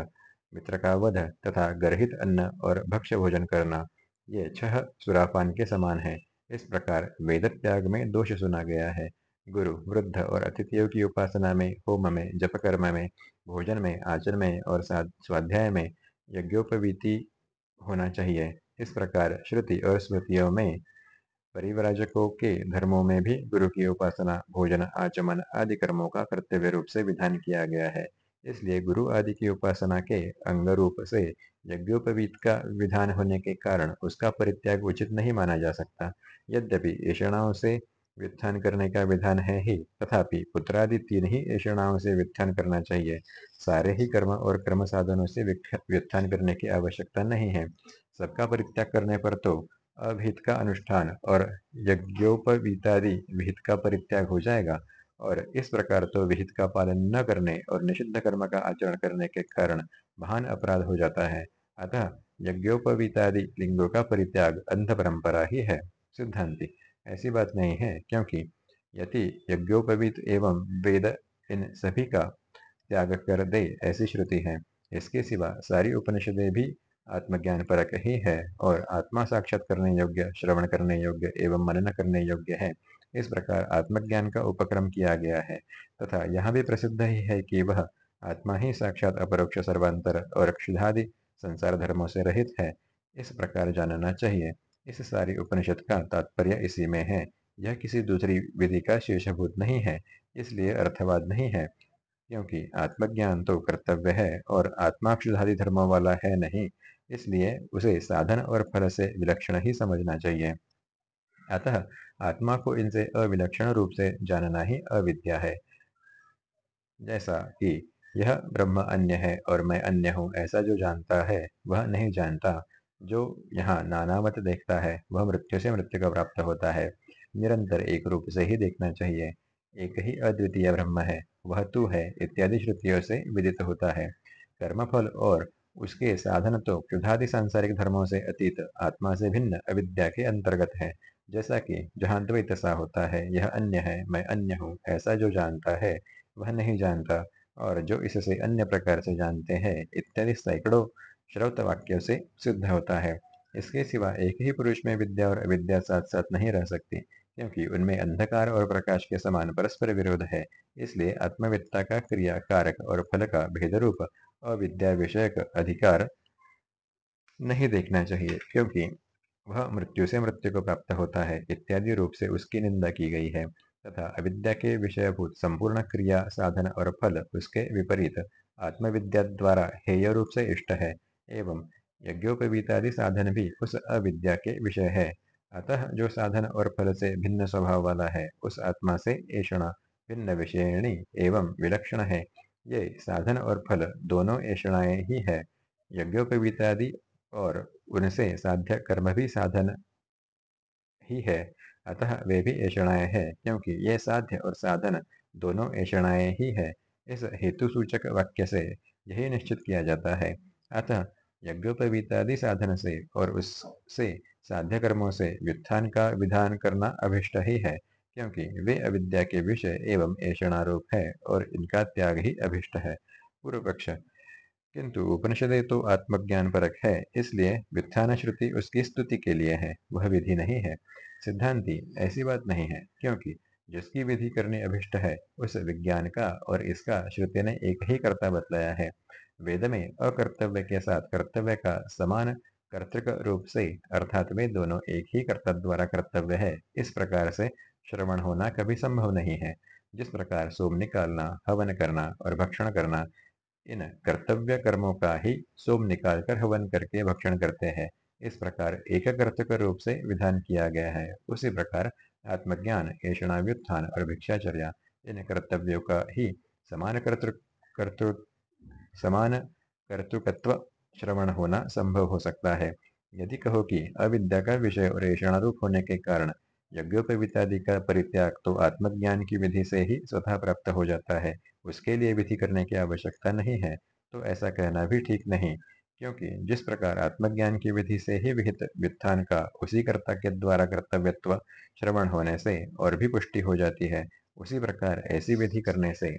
मित्र का वध तथा गर्हित अन्न और भक्ष्य भोजन करना ये छह सुरापान के समान है। इस प्रकार वेद त्याग में दोष सुना गया है। गुरु, वृद्ध और अतिथियों की उपासना में, होम में जप कर्म में, भोजन में, आचरण में और स्वाध्याय में यज्ञोपवीति होना चाहिए। इस प्रकार श्रुति और स्मृतियों में परिवराजकों के धर्मों में भी गुरु की उपासना, भोजन, आचमन आदि कर्मों का कर्तव्य रूप से विधान किया गया है। इसलिए गुरु आदि की उपासना के अंग रूप से यज्ञोपवीत का विधान होने के कारण उसका परित्याग उचित नहीं माना जा सकता। यद्यपि ऐषणाओं से व्युत्थान करने का विधान है ही, तथापि पुत्रादि तीन ही ऐषणाओं से व्युत्थान करना चाहिए। सारे ही कर्म और कर्म साधनों से व्युत्थान करने की आवश्यकता नहीं है। सबका परित्याग करने पर तो अभित का अनुष्ठान और यज्ञोपवीतादि विहित का परित्याग हो जाएगा और इस प्रकार तो विहित का पालन न करने और निषिद्ध कर्म का आचरण करने के कारण महान अपराध हो जाता है। अतः यज्ञोपवीतादि लिंगों का परित्याग अंध परंपरा ही है, सिद्धांति। ऐसी बात नहीं है, क्योंकि यदि यज्ञोपवीत एवं वेद इन सभी का त्याग कर दे ऐसी श्रुति है। इसके सिवा सारी उपनिषदें भी आत्मज्ञान परक ही है और आत्मा साक्षात करने योग्य, श्रवण करने योग्य एवं मनन करने योग्य है। इस प्रकार आत्मज्ञान का उपक्रम किया गया है, तथा यह भी प्रसिद्ध ही है कि वह आत्मा ही साक्षात अपरोक्ष सर्वांतर और क्षुधादि संसार धर्मों से रहित है। इस प्रकार जानना चाहिए। इस सारी उपनिषद का तात्पर्य इसी में है। यह किसी दूसरी विधि का शीर्षभूत नहीं है, इसलिए अर्थवाद नहीं है। क्योंकि आत्मज्ञान तो कर्तव्य है और आत्मा क्षुधादि धर्मों वाला है नहीं, इसलिए उसे साधन और फल से विलक्षण ही समझना चाहिए। अतः आत्मा को इनसे अविलक्षण रूप से जानना ही अविद्या है। जैसा कि यह ब्रह्म अन्य है और मैं अन्य हूँ, ऐसा जो जानता है, वह नहीं जानता। जो यहाँ नानावत देखता है, वह मृत्यु से मृत्यु का प्राप्त होता है। निरंतर एक रूप से ही देखना चाहिए। एक ही अद्वितीय ब्रह्म है, वह तू है, इत्यादि श्रुतियों से विदित होता है। कर्मफल और उसके साधन तो क्षुधादि सांसारिक धर्मों से अतीत, आत्मा से भिन्न, अविद्या के अंतर्गत है। जैसा कि जहाँ द्वैत सा होता है, यह अन्य है, मैं अन्य हूँ, ऐसा जो जानता है, वह नहीं जानता। और जो इससे अन्य प्रकार से जानते हैं, इत्यादि सैकड़ों श्रौत वाक्यों से सिद्ध होता है। इसके सिवा एक ही पुरुष में विद्या और अविद्या साथ साथ नहीं रह सकती, क्योंकि उनमें अंधकार और प्रकाश के समान परस्पर विरोध है। इसलिए आत्मविद्ता का क्रिया कारक और फल का भेद रूप अविद्या विषयक अधिकार नहीं देखना चाहिए, क्योंकि वह मृत्यु से मृत्यु को प्राप्त होता है, इत्यादि रूप से उसकी निंदा की गई है। तथा अविद्या के विषयभूत संपूर्ण क्रिया, साधन और फल उसके विपरीत। आत्मविद्या द्वारा हेय रूप से इष्ट है, एवं यज्ञोपवीतादि साधन भी उस अविद्या के विषय है। अतः जो साधन और फल से भिन्न स्वभाव वाला है, उस आत्मा से ऐषणा, भिन्न विषयणी एवं विलक्षण है। ये साधन और फल दोनों ऐषणाएँ ही है। यज्ञोपवीतादि और उनसे साध्य कर्म भी साधन ही है। अतः वे भी ऐषणाएँ हैं, क्योंकि ये साध्य और साधन दोनों ऐषणाएँ ही है, इस हेतु सूचक वाक्य से यही निश्चित किया जाता है। अतः यज्ञोपवीतादि साधन से और उससे साध्य कर्मों से व्युत्थान का विधान करना अभिष्ट ही है, क्योंकि वे अविद्या के विषय एवं ऐषणारूप है और इनका त्याग ही अभिष्ट है। पूर्व पक्ष किंतु उपनिषदे तो आत्मज्ञान परक है, इसलिए व्युत्थान श्रुति उसकी स्तुति के लिए है, वह विधि नहीं है। सिद्धांति ऐसी बात नहीं है, क्योंकि जिसकी विधि करने अभिष्ट है, उस विज्ञान का और इसका श्रुति ने एक ही कर्ता बतलाया है। वेद में अकर्तव्य के साथ कर्तव्य का समान कर्तृक रूप से अर्थात वे दोनों एक ही कर्ता द्वारा कर्तव्य है, इस प्रकार से श्रवण होना कभी संभव नहीं है। जिस प्रकार सोम निकालना, हवन करना और भक्षण करना, इन कर्तव्य कर्मों का ही सोम निकालकर हवन करके भक्षण करते हैं इस प्रकार एक कर्तक रूप से विधान किया गया है। उसी प्रकार आत्मज्ञान, ऐषणाव्युत्थान और भिक्षाचर्या, इन कर्तव्यों का ही समान कर्तृ कर्तृ, समान कर्तृकत्व श्रवण होना संभव हो सकता है। यदि कहो कि अविद्या का विषय और ऐषणारूप होने के कारण यज्ञोपवितादि का परित्याग तो आत्मज्ञान की विधि से ही स्वतः प्राप्त हो जाता है, उसके लिए विधि करने की आवश्यकता नहीं है तो ऐसा कहना भी ठीक नहीं। क्योंकि जिस प्रकार आत्मज्ञान की विधि से ही विहित व्युत्थान का, उसी कर्ता के द्वारा कर्तव्यत्व श्रवण होने से और भी पुष्टि हो जाती है, उसी प्रकार ऐसी विधि करने से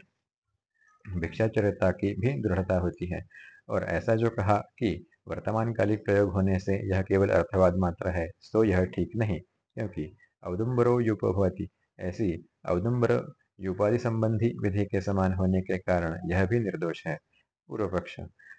भिक्षाचर्यता की भी दृढ़ता होती है। और ऐसा जो कहा कि वर्तमान कालिक प्रयोग होने से यह केवल अर्थवाद मात्र है तो यह ठीक नहीं, क्योंकि अवदुम्बरो युपभवती ऐसी अवदुम्बर युपाधि संबंधी विधि के समान होने के कारण यह भी निर्दोष है। पूर्व पक्ष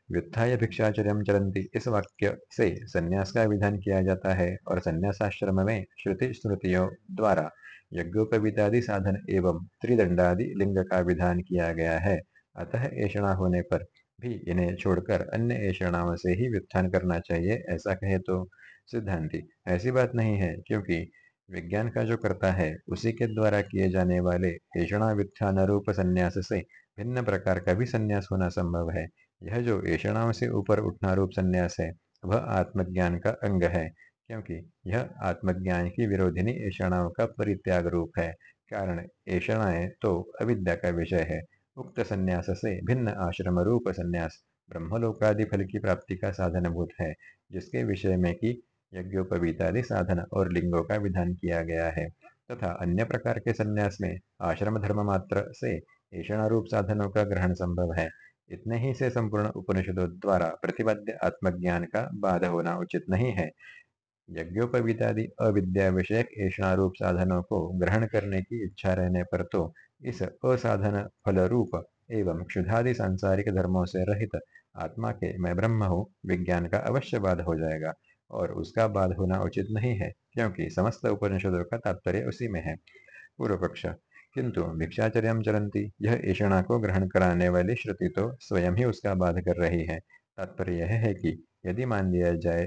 व्युत्थाय भिक्षाचर्य चरंती इस वाक्य से संन्यास का विधान किया जाता है और संन्यासाश्रम में श्रुति स्मृतियों द्वारा यज्ञोपवीतादि साधन एवं त्रिदंडादि लिंग का विधान किया गया है। अतः ऐषणा होने पर भी इन्हें छोड़कर अन्य ऐषणाओं से ही व्युत्थान करना चाहिए, ऐसा कहे तो सिद्धांति। ऐसी बात नहीं है, क्योंकि विज्ञान का जो करता है, उसी के द्वारा किए जाने वाले ऐषणा व्युत्थान रूप संन्यास से भिन्न प्रकार का भी संन्यास होना संभव है। यह जो ऐषणाओं से ऊपर उठना रूप संन्यास है, वह आत्मज्ञान का अंग है, क्योंकि यह आत्मज्ञान की विरोधिनी ऐषणाओं का परित्याग रूप है। कारण ऐषणाएँ तो अविद्या का विषय है। उक्त संन्यास से भिन्न आश्रम रूप संन्यास ब्रह्मलोकादि फल की प्राप्ति का साधनभूत है, जिसके विषय में कि यज्ञोपवीतादि साधन और लिंगों का विधान किया गया है। तथा अन्य प्रकार के संन्यास में आश्रम धर्म मात्र से रूप साधनों का ग्रहण संभव है। इतने ही से संपूर्ण उपनिषदों द्वारा प्रतिपाद्य आत्मज्ञान का बाध होना उचित नहीं है। यज्ञोपवीतादि अविद्या विषयक ऐषणारूप साधनों को ग्रहण करने की इच्छा रहने पर तो इस असाधन फल रूप एवं क्षुधादि सांसारिक धर्मों से रहित आत्मा के मैं ब्रह्म हूँ, विज्ञान का अवश्य बाध हो जाएगा और उसका बाध होना उचित नहीं है, क्योंकि समस्त उपनिषदों का तात्पर्य उसी में है। पूर्व पक्ष किंतु भिक्षाचर्य चलंती यह ईषणा को ग्रहण कराने वाली श्रुति तो स्वयं ही उसका बाध कर रही है। तात्पर्य यह है कि यदि मान लिया जाए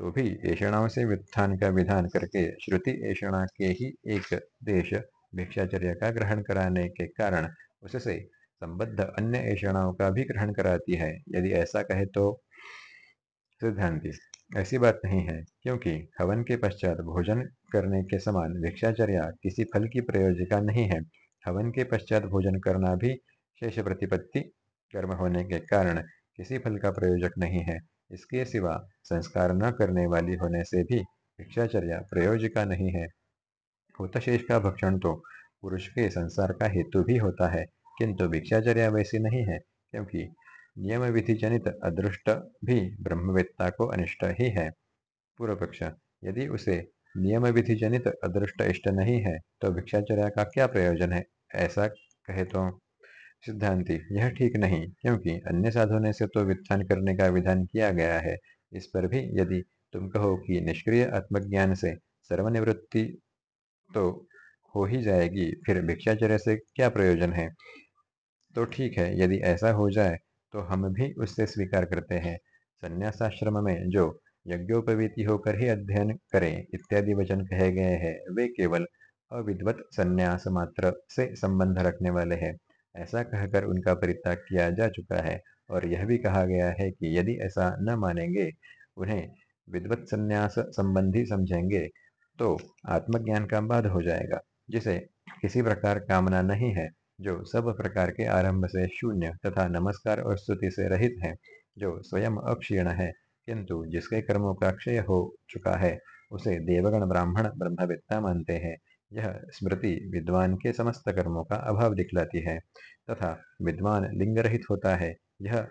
तो भी ऐषणाओं से व्युत्थान का विधान करके श्रुति ऐषणा के ही एक देश भिक्षाचर्य का ग्रहण कराने के कारण उससे संबद्ध अन्य ऐषणाओं का भी ग्रहण कराती है। यदि ऐसा कहे तो सिद्धांति, ऐसी बात नहीं है, क्योंकि हवन के पश्चात भोजन करने के समान भिक्षाचर्या किसी फल की प्रयोजिका नहीं है। हवन के पश्चात भोजन करना भी शेष प्रतिपत्ति, कर्म होने के कारण किसी फल का प्रयोजक नहीं है। इसके सिवा संस्कार न करने वाली होने से भी भिक्षाचर्या प्रयोजिका नहीं है। होतशेष का भक्षण तो पुरुष के संसार का हेतु भी होता है, किंतु भिक्षाचर्या वैसी नहीं है, क्योंकि नियम विधि जनित अदृष्ट भी ब्रह्मवेत्ता को अनिष्ट ही है। पूर्व पक्ष यदि उसे नियम विधि जनित अदृष्ट इष्ट नहीं है तो भिक्षाचर्या का क्या प्रयोजन है? ऐसा कहे तो सिद्धांति, यह ठीक नहीं, क्योंकि अन्य साधनों से तो वित्थान करने का विधान किया गया है। इस पर भी यदि तुम कहो कि निष्क्रिय आत्मज्ञान से सर्वनिवृत्ति तो हो ही जाएगी, फिर भिक्षाचर्य से क्या प्रयोजन है? तो ठीक है, यदि ऐसा हो जाए तो हम भी उससे स्वीकार करते हैं। संन्यासाश्रम में जो यज्ञोपवीति होकर ही अध्ययन करें। इत्यादि वचन कहे गए हैं। वे केवल अविद्वत संन्यास मात्र से संबंध रखने वाले हैं। ऐसा कहकर उनका परित्याग किया जा चुका है। और यह भी कहा गया है कि यदि ऐसा न मानेंगे, उन्हें विद्वत संन्यास संबंधी समझेंगे तो आत्मज्ञान का बाध हो जाएगा, जिसे किसी प्रकार कामना नहीं है, जो सब प्रकार के आरंभ से शून्य तथा नमस्कार और स्तुति से रहित है, जो स्वयं अक्षीण है। किंतु जिसके कर्मों का क्षय हो चुका है, उसे देवगण ब्राह्मण ब्रह्मविद्ता मानते हैं। यह स्मृति विद्वान के समस्त कर्मों का अभाव दिखलाती है, तथा विद्वान लिंगरहित होता है। यह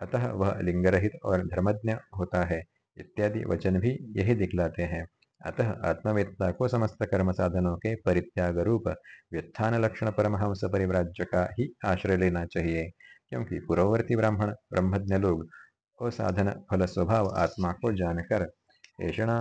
अतः वह लिंग रहित और धर्मज्ञ होता है, इत्यादि वचन भी यही दिखलाते हैं। अतः आत्मवेत्ता को समस्त कर्म साधनों के परित्याग रूप, व्युत्थान लक्षण परमहंस परिव्राज्य का ही आश्रय लेना चाहिए, क्योंकि पूर्ववर्ती ब्राह्मण ब्रह्मज्ञ लोग असाधन फल स्वभाव आत्मा को जानकर, ऐषणा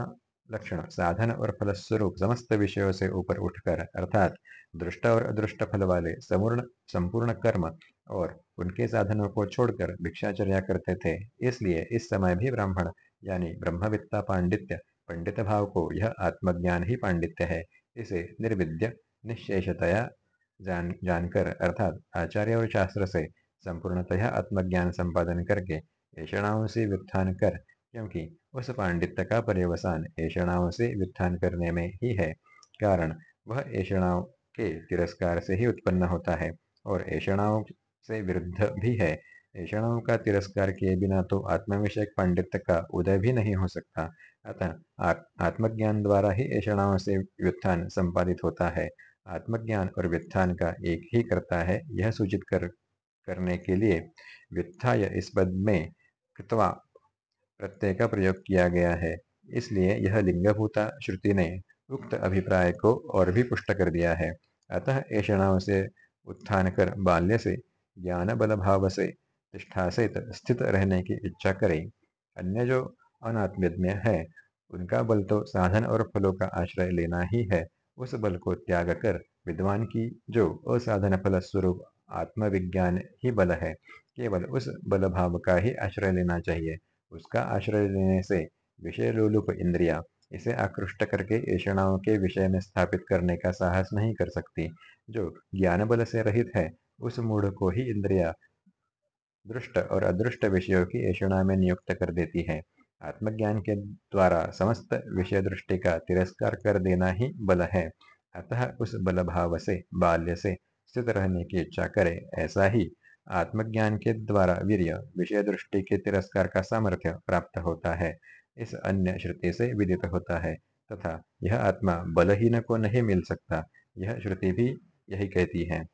लक्षण, साधन और फल स्वरूप समस्त विषयों से ऊपर उठकर, अर्थात दृष्ट और अदृष्ट फल वाले समूर्ण, संपूर्ण कर्म और उनके साधनों को छोड़कर भिक्षाचर्या करते थे। इसलिए इस समय भी ब्राह्मण, यानी ब्रह्मविद्ता पांडित्य, पंडित भाव को यह आत्मज्ञान ही पांडित्य है। इसे निर्विद्य निश्चेषतया जान, जानकर, अर्थात आचार्य और शास्त्र से संपूर्णतया आत्मज्ञान संपादन करके ऐषणाओं से व्युत्थान कर, क्योंकि उस पांडित्य का पर्यवसान ऐषणाओं से व्युत्थान करने में ही है। कारण, वह ऐषणाओं के तिरस्कार से ही उत्पन्न होता है और ऐषणाओं से विरुद्ध भी है। ऐषणाओं का तिरस्कार किए बिना तो आत्मविषयक पांडित्य का उदय भी नहीं हो सकता। अतः आत्मज्ञान द्वारा ही ऐषणाओं से व्युत्थान संपादित होता है। आत्मज्ञान और व्युत्थान का एक ही करता है, यह सूचित कर, करने के लिए व्युत्थाय इस पद में कृत्वा प्रत्यय का प्रयोग किया गया है। इसलिए यह लिंगभूता श्रुति ने उक्त अभिप्राय को और भी पुष्ट कर दिया है। अतः ऐषणाओं से उत्थान कर बाल्य से ज्ञान बल भाव से, निष्ठा से स्थित रहने की इच्छा करें। अन्य जो अनात्म्य है, उनका बल तो साधन और फलों का आश्रय लेना ही है। उस बल को त्याग कर विद्वान की जो असाधन फल स्वरूप आत्मविज्ञान ही बल है। केवल उस बल भाव का ही आश्रय लेना चाहिए। उसका आश्रय लेने से विषय लोलुप इंद्रिया, इसे आकृष्ट करके ऐषणाओं के विषय में स्थापित करने का साहस नहीं कर सकती। जो ज्ञान बल से रहित है, उस मूढ़ को ही इंद्रिया दृष्ट और अदृष्ट विषयों की ऐषणा में नियुक्त कर देती है। आत्मज्ञान के द्वारा समस्त विषय दृष्टि का तिरस्कार कर देना ही बल है। अतः उस बल भाव से, बाल्य से स्थित रहने की इच्छा करे, ऐसा ही आत्मज्ञान के द्वारा वीर्य, विषय दृष्टि के तिरस्कार का सामर्थ्य प्राप्त होता है। इस अन्य श्रुति से विदित होता है, तथा यह आत्मा बलहीन को नहीं मिल सकता, यह श्रुति भी यही कहती है।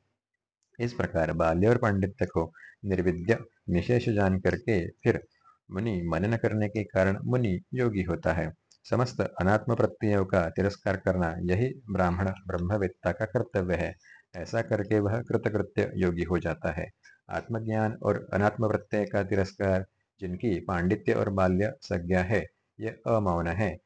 इस प्रकार बाल्य और पांडित्य को निर्विद्य, निशेष जान करके फिर मुनि मनन करने के कारण मुनि योगी होता है। समस्त अनात्म प्रत्ययों का तिरस्कार करना यही ब्राह्मण ब्रह्मवेत्ता का कर्तव्य है। ऐसा करके वह कृतकृत्य योगी हो जाता है। आत्मज्ञान और अनात्म प्रत्यय का तिरस्कार, जिनकी पांडित्य और बाल्य संज्ञा है, ये अमौन है।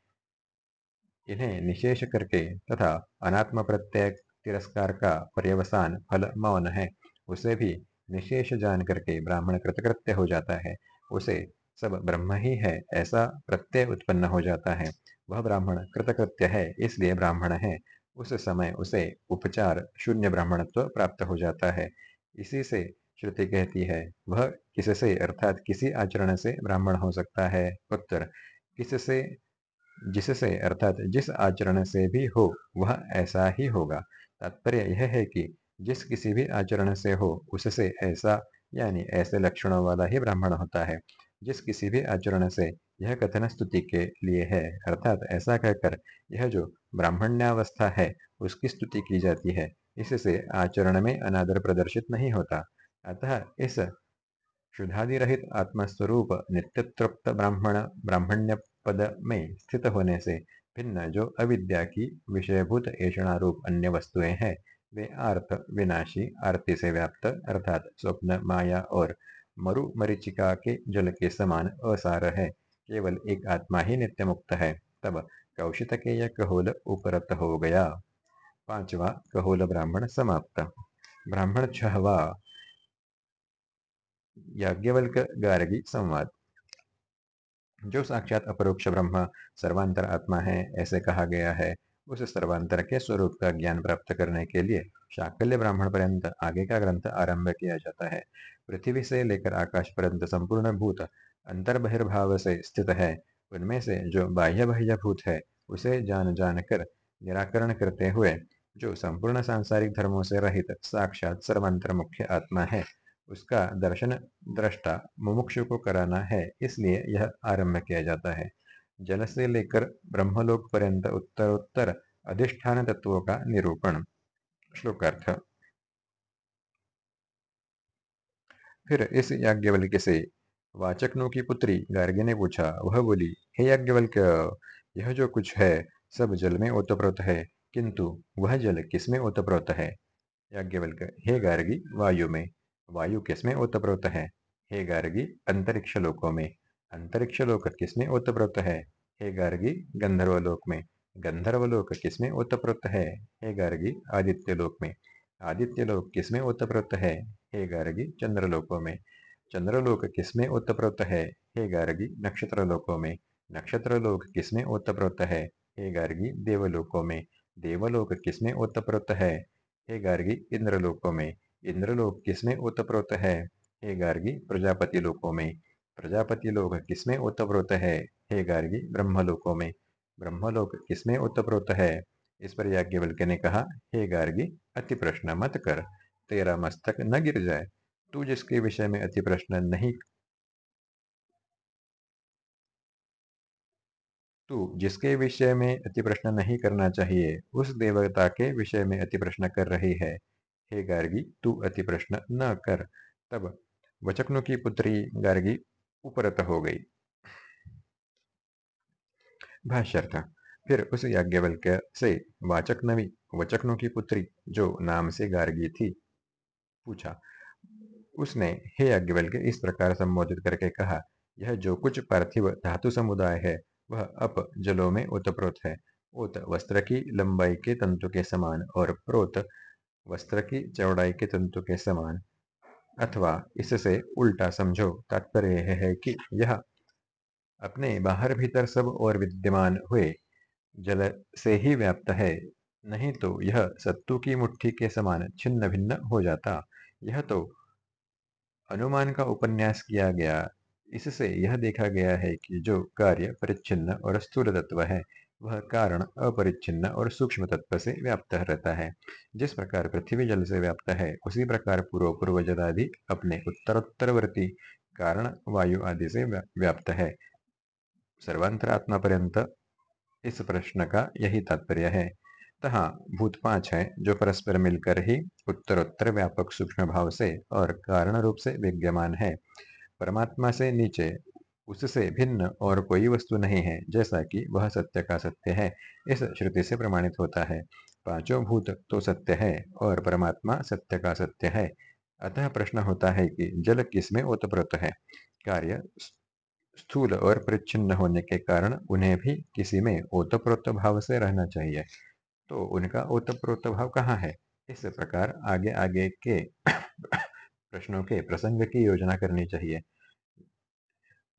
इन्हें निशेष करके तथा अनात्म प्रत्यय तिरस्कार का पर्यवसान फल मौन है, उसे भी निशेष जान करके ब्राह्मण कृतकृत्य हो जाता है। उसे सब ब्रह्म ही है, ऐसा प्रत्यय उत्पन्न हो जाता है। वह ब्राह्मण कृतकृत्य है, इसलिए ब्राह्मण है। उस समय उसे उपचार शून्य ब्राह्मणत्व प्राप्त हो जाता है। इसी से श्रुति कहती है, वह किससे अर्थात किसी आचरण से ब्राह्मण हो सकता है? उत्तर किससे जिससे अर्थात जिस आचरण से भी हो, वह ऐसा ही होगा। तात्पर्य यह है कि जिस किसी भी आचरण से हो उससे ऐसा, यानी ऐसे लक्षणों वाला ही ब्राह्मण होता है। जिस किसी भी आचरण से यह कथन स्तुति के लिए है, अर्थात ऐसा कहकर यह जो ब्राह्मण्यावस्था है, उसकी स्तुति की जाती है। इससे आचरण में अनादर प्रदर्शित नहीं होता। अतः इस शुद्धादि रहित आत्मस्वरूप नित्य तृप्त ब्राह्मण ब्राह्मण्य पद में स्थित होने से भिन्न जो अविद्या की विषयभूत ऐषणा रूप अन्य वस्तुएँ हैं, वे आर्थ विनाशी, आरती से व्याप्त, अर्थात स्वप्न, माया और मरु मरीचिका के जल के समान असार है। केवल एक आत्मा ही नित्य मुक्त है। तब कौशित के यह कहोल उपरत हो गया। पांचवा कहोल ब्राह्मण समाप्त। ब्राह्मण छहवा याज्ञवल्क गार्गी संवाद जो साक्षात अपरोक्ष ब्रह्म, सर्वांतर आत्मा है, ऐसे कहा गया है, उस सर्वांतर के स्वरूप का ज्ञान प्राप्त करने के लिए शाकल्य ब्राह्मण पर्यंत आगे का ग्रंथ आरंभ किया जाता है। पृथ्वी से लेकर आकाश पर्यंत संपूर्ण भूत अंतर बहिर्भाव से स्थित है। उनमें से जो बाह्य बाह्य भूत है, उसे जान जान कर निराकरण करते हुए, जो संपूर्ण सांसारिक धर्मों से रहित साक्षात सर्वांतर मुख्य आत्मा है उसका दर्शन दृष्टा मुमुक्षु को कराना है, इसलिए यह आरंभ किया जाता है। जल से लेकर ब्रह्मलोक पर्यंत उत्तरोत्तर अधिष्ठान तत्वों का निरूपण। श्लोकार्थ। फिर इस याज्ञवल्क्य से वाचकनों की पुत्री गार्गी ने पूछा, वह बोली, हे याज्ञवल्क्य, यह जो कुछ है, सब जल में ओतप्रोत है, किंतु वह जल किसमें ओतप्रोत है? याज्ञवल्क हे गार्गी, वायु में। वायु किसमें ओतप्रोत है? हे गार्गी, अंतरिक्ष लोकों में। अंतरिक्ष लोक किसमें ओतप्रोत है? हे गार्गी, गंधर्व लोक में। गंधर्व लोक किसमें ओतप्रोत है? हे गार्गी, आदित्य लोक में। आदित्य लोक किसमें ओतप्रोत है? हे गार्गी चंद्रलोकों में। चंद्रलोक किसमें ओतप्रोत है? हे गार्गी, नक्षत्र लोकों में। नक्षत्र लोक किसमें ओतप्रोत है? हे गार्गी देवलोकों में। देवलोक किसमें ओतप्रोत है? हे गार्गी इंद्रलोकों में। इंद्रलोक किसमें ओतप्रोत है? हे गार्गी, प्रजापति लोकों में। प्रजापति लोक किसमें ओतप्रोत है? हे गार्गी, ब्रह्मलोकों में। ब्रह्मलोक किसमें ओतप्रोत है? इस पर याज्ञवल्क्य ने कहा, हे गार्गी अति प्रश्न मत कर। तेरा मस्तक न गिर जाए। तू जिसके विषय में अति प्रश्न नहीं तू जिसके विषय में अति प्रश्न नहीं करना चाहिए, उस देवता के विषय में अति प्रश्न कर रही है। हे गार्गी, तू अति प्रश्न न कर। तब वचकनु की पुत्री गार्गी उपरत हो गई। भाष्यर्थ, फिर उस याज्ञवल्क्य से वाचक नवी वचकनु की पुत्री, जो नाम से गार्गी थी, पूछा, उसने, हे याज्ञवल्क्य, इस प्रकार संबोधित करके कहा, यह जो कुछ पार्थिव धातु समुदाय है, वह अप जलों में ओतप्रोत है। ओत वस्त्र की लंबाई के तंतु के समान और प्रोत वस्त्र की चौड़ाई के तंतु के समान। अथवा इससे उल्टा समझो, तात्पर्य यह है कि यह अपने बाहर भीतर सब और विद्यमान हुए, जल से ही व्याप्त है। नहीं तो यह सत्तु की मुट्ठी के समान छिन्न भिन्न हो जाता। यह तो अनुमान का उपन्यास किया गया। इससे यह देखा गया है कि जो कार्य परिच्छिन्न और स्थूल तत्व है वह कारण अपरिच्छिन्न और सूक्ष्म तत्व से व्याप्त रहता है। जिस प्रकार पृथ्वी जल से व्याप्त है, उसी प्रकार पूर्व पूर्व जलादि अपने उत्तरोत्तरवर्ती कारण वायु आदि से व्याप्त है। सर्वांतरात्मा पर्यंत इस प्रश्न का यही तात्पर्य है। तहा भूत पाँच है, जो परस्पर मिलकर ही उत्तरोत्तर व्यापक सूक्ष्म भाव से और कारण रूप से विद्यमान है। परमात्मा से नीचे उससे भिन्न और कोई वस्तु नहीं है, जैसा कि वह सत्य का सत्य है, इस श्रुति से प्रमाणित होता है। पाँचों भूत तो सत्य है और परमात्मा सत्य का सत्य है। अतः प्रश्न होता है कि जल किसमें ओतप्रोत है? कार्य स्थूल और परिच्छिन्न होने के कारण उन्हें भी किसी में ओतप्रोत भाव से रहना चाहिए। तो उनका ओतप्रोत भाव कहाँ है? इस प्रकार आगे आगे के प्रश्नों के प्रसंग की योजना करनी चाहिए।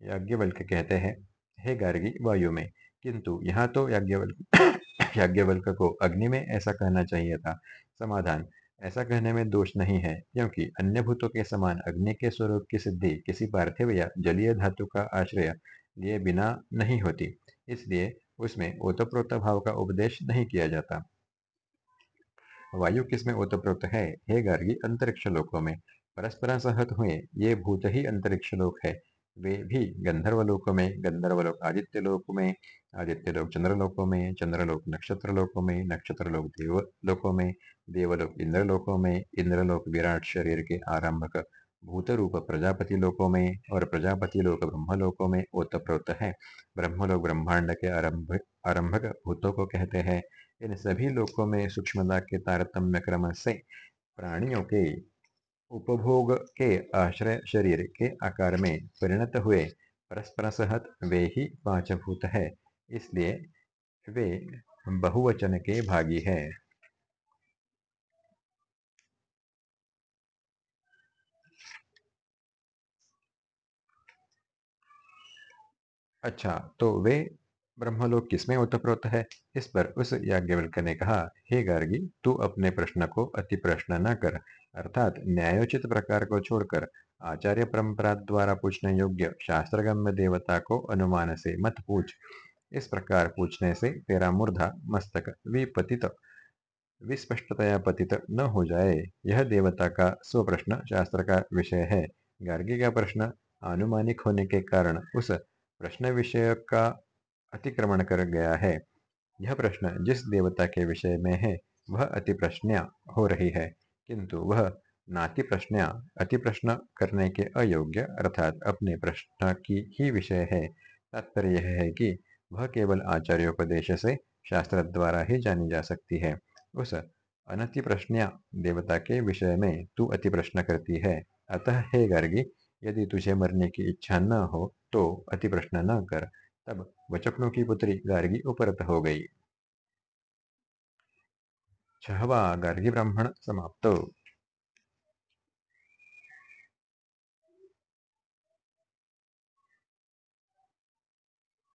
याज्ञवल्क कहते हैं, हे गार्गी, वायु में, किंतु यहाँ तो याज्ञवल्क याज्ञवल्क को अग्नि में ऐसा कहना चाहिए था। समाधान, ऐसा कहने में दोष नहीं है, क्योंकि अन्य भूतों के समान अग्नि के स्वरूप की सिद्धि किसी पार्थिव या जलीय धातु का आश्रय लिए बिना नहीं होती, इसलिए उसमें ओतप्रोत भाव का उपदेश नहीं किया जाता। वायु किसमें ओतप्रोत है? हे गार्गी, अंतरिक्ष लोकों में परस्पर सहत हुए, ये भूत ही अंतरिक्ष लोक है। वे भी गंधर्व लोक में गंधर्व लोक आदित्य लोक में आदित्य लोक चंद्र लोकों में चंद्र लोक नक्षत्र लोकों में नक्षत्र लोक देव लोकों में देवलोक इंद्र लोकों में इंद्र लोक विराट शरीर के आरंभक भूत रूप प्रजापति लोकों में और प्रजापति लोक ब्रह्म लोकों में ओतप्रोत है। ब्रह्म ब्रह्मलोक ब्रह्मांड के आरंभ, आरंभक भूतों को कहते हैं। इन सभी लोकों में सूक्ष्मता के तारतम्य क्रम से प्राणियों के उपभोग के आश्रय शरीर के आकार में परिणत हुए। परस्पर सहत वे ही पाँच भूत है, इसलिए वे बहुवचन के भागी है। अच्छा तो वे ब्रह्मलोक किसमें ओतप्रोत है? इस पर उस याज्ञवल्क ने कहा, हे गार्गी, तू अपने प्रश्न को अति प्रश्न न कर। अर्थात न्यायोचित प्रकार को छोड़कर आचार्य परंपरा द्वारा पूछने योग्य शास्त्रगम्य देवता को अनुमान से मत पूछ। इस प्रकार पूछने से तेरा मूर्धा मस्तक विपतित, विस्पष्टतया पतित न हो जाए। यह देवता का स्वप्रश्न शास्त्र का विषय है। गार्गी का प्रश्न आनुमानिक होने के कारण उस प्रश्न विषय का अतिक्रमण कर गया है। यह प्रश्न जिस देवता के विषय में है, वह अति प्रश्न हो रही है। किंतु वह नाति प्रश्न अति प्रश्न करने के अयोग्य अर्थात अपने प्रश्न की ही विषय है। तात्पर्य यह है कि वह केवल आचार्योपदेश से शास्त्र द्वारा ही जानी जा सकती है। उस अनति प्रश्न देवता के विषय में तू अति प्रश्न करती है। अतः हे गर्गी, यदि तुझे मरने की इच्छा न हो तो अति प्रश्न न कर। तब वचकनों की पुत्री गार्गी उपरत हो गई। छहवा गर्गी ब्राह्मण समाप्त।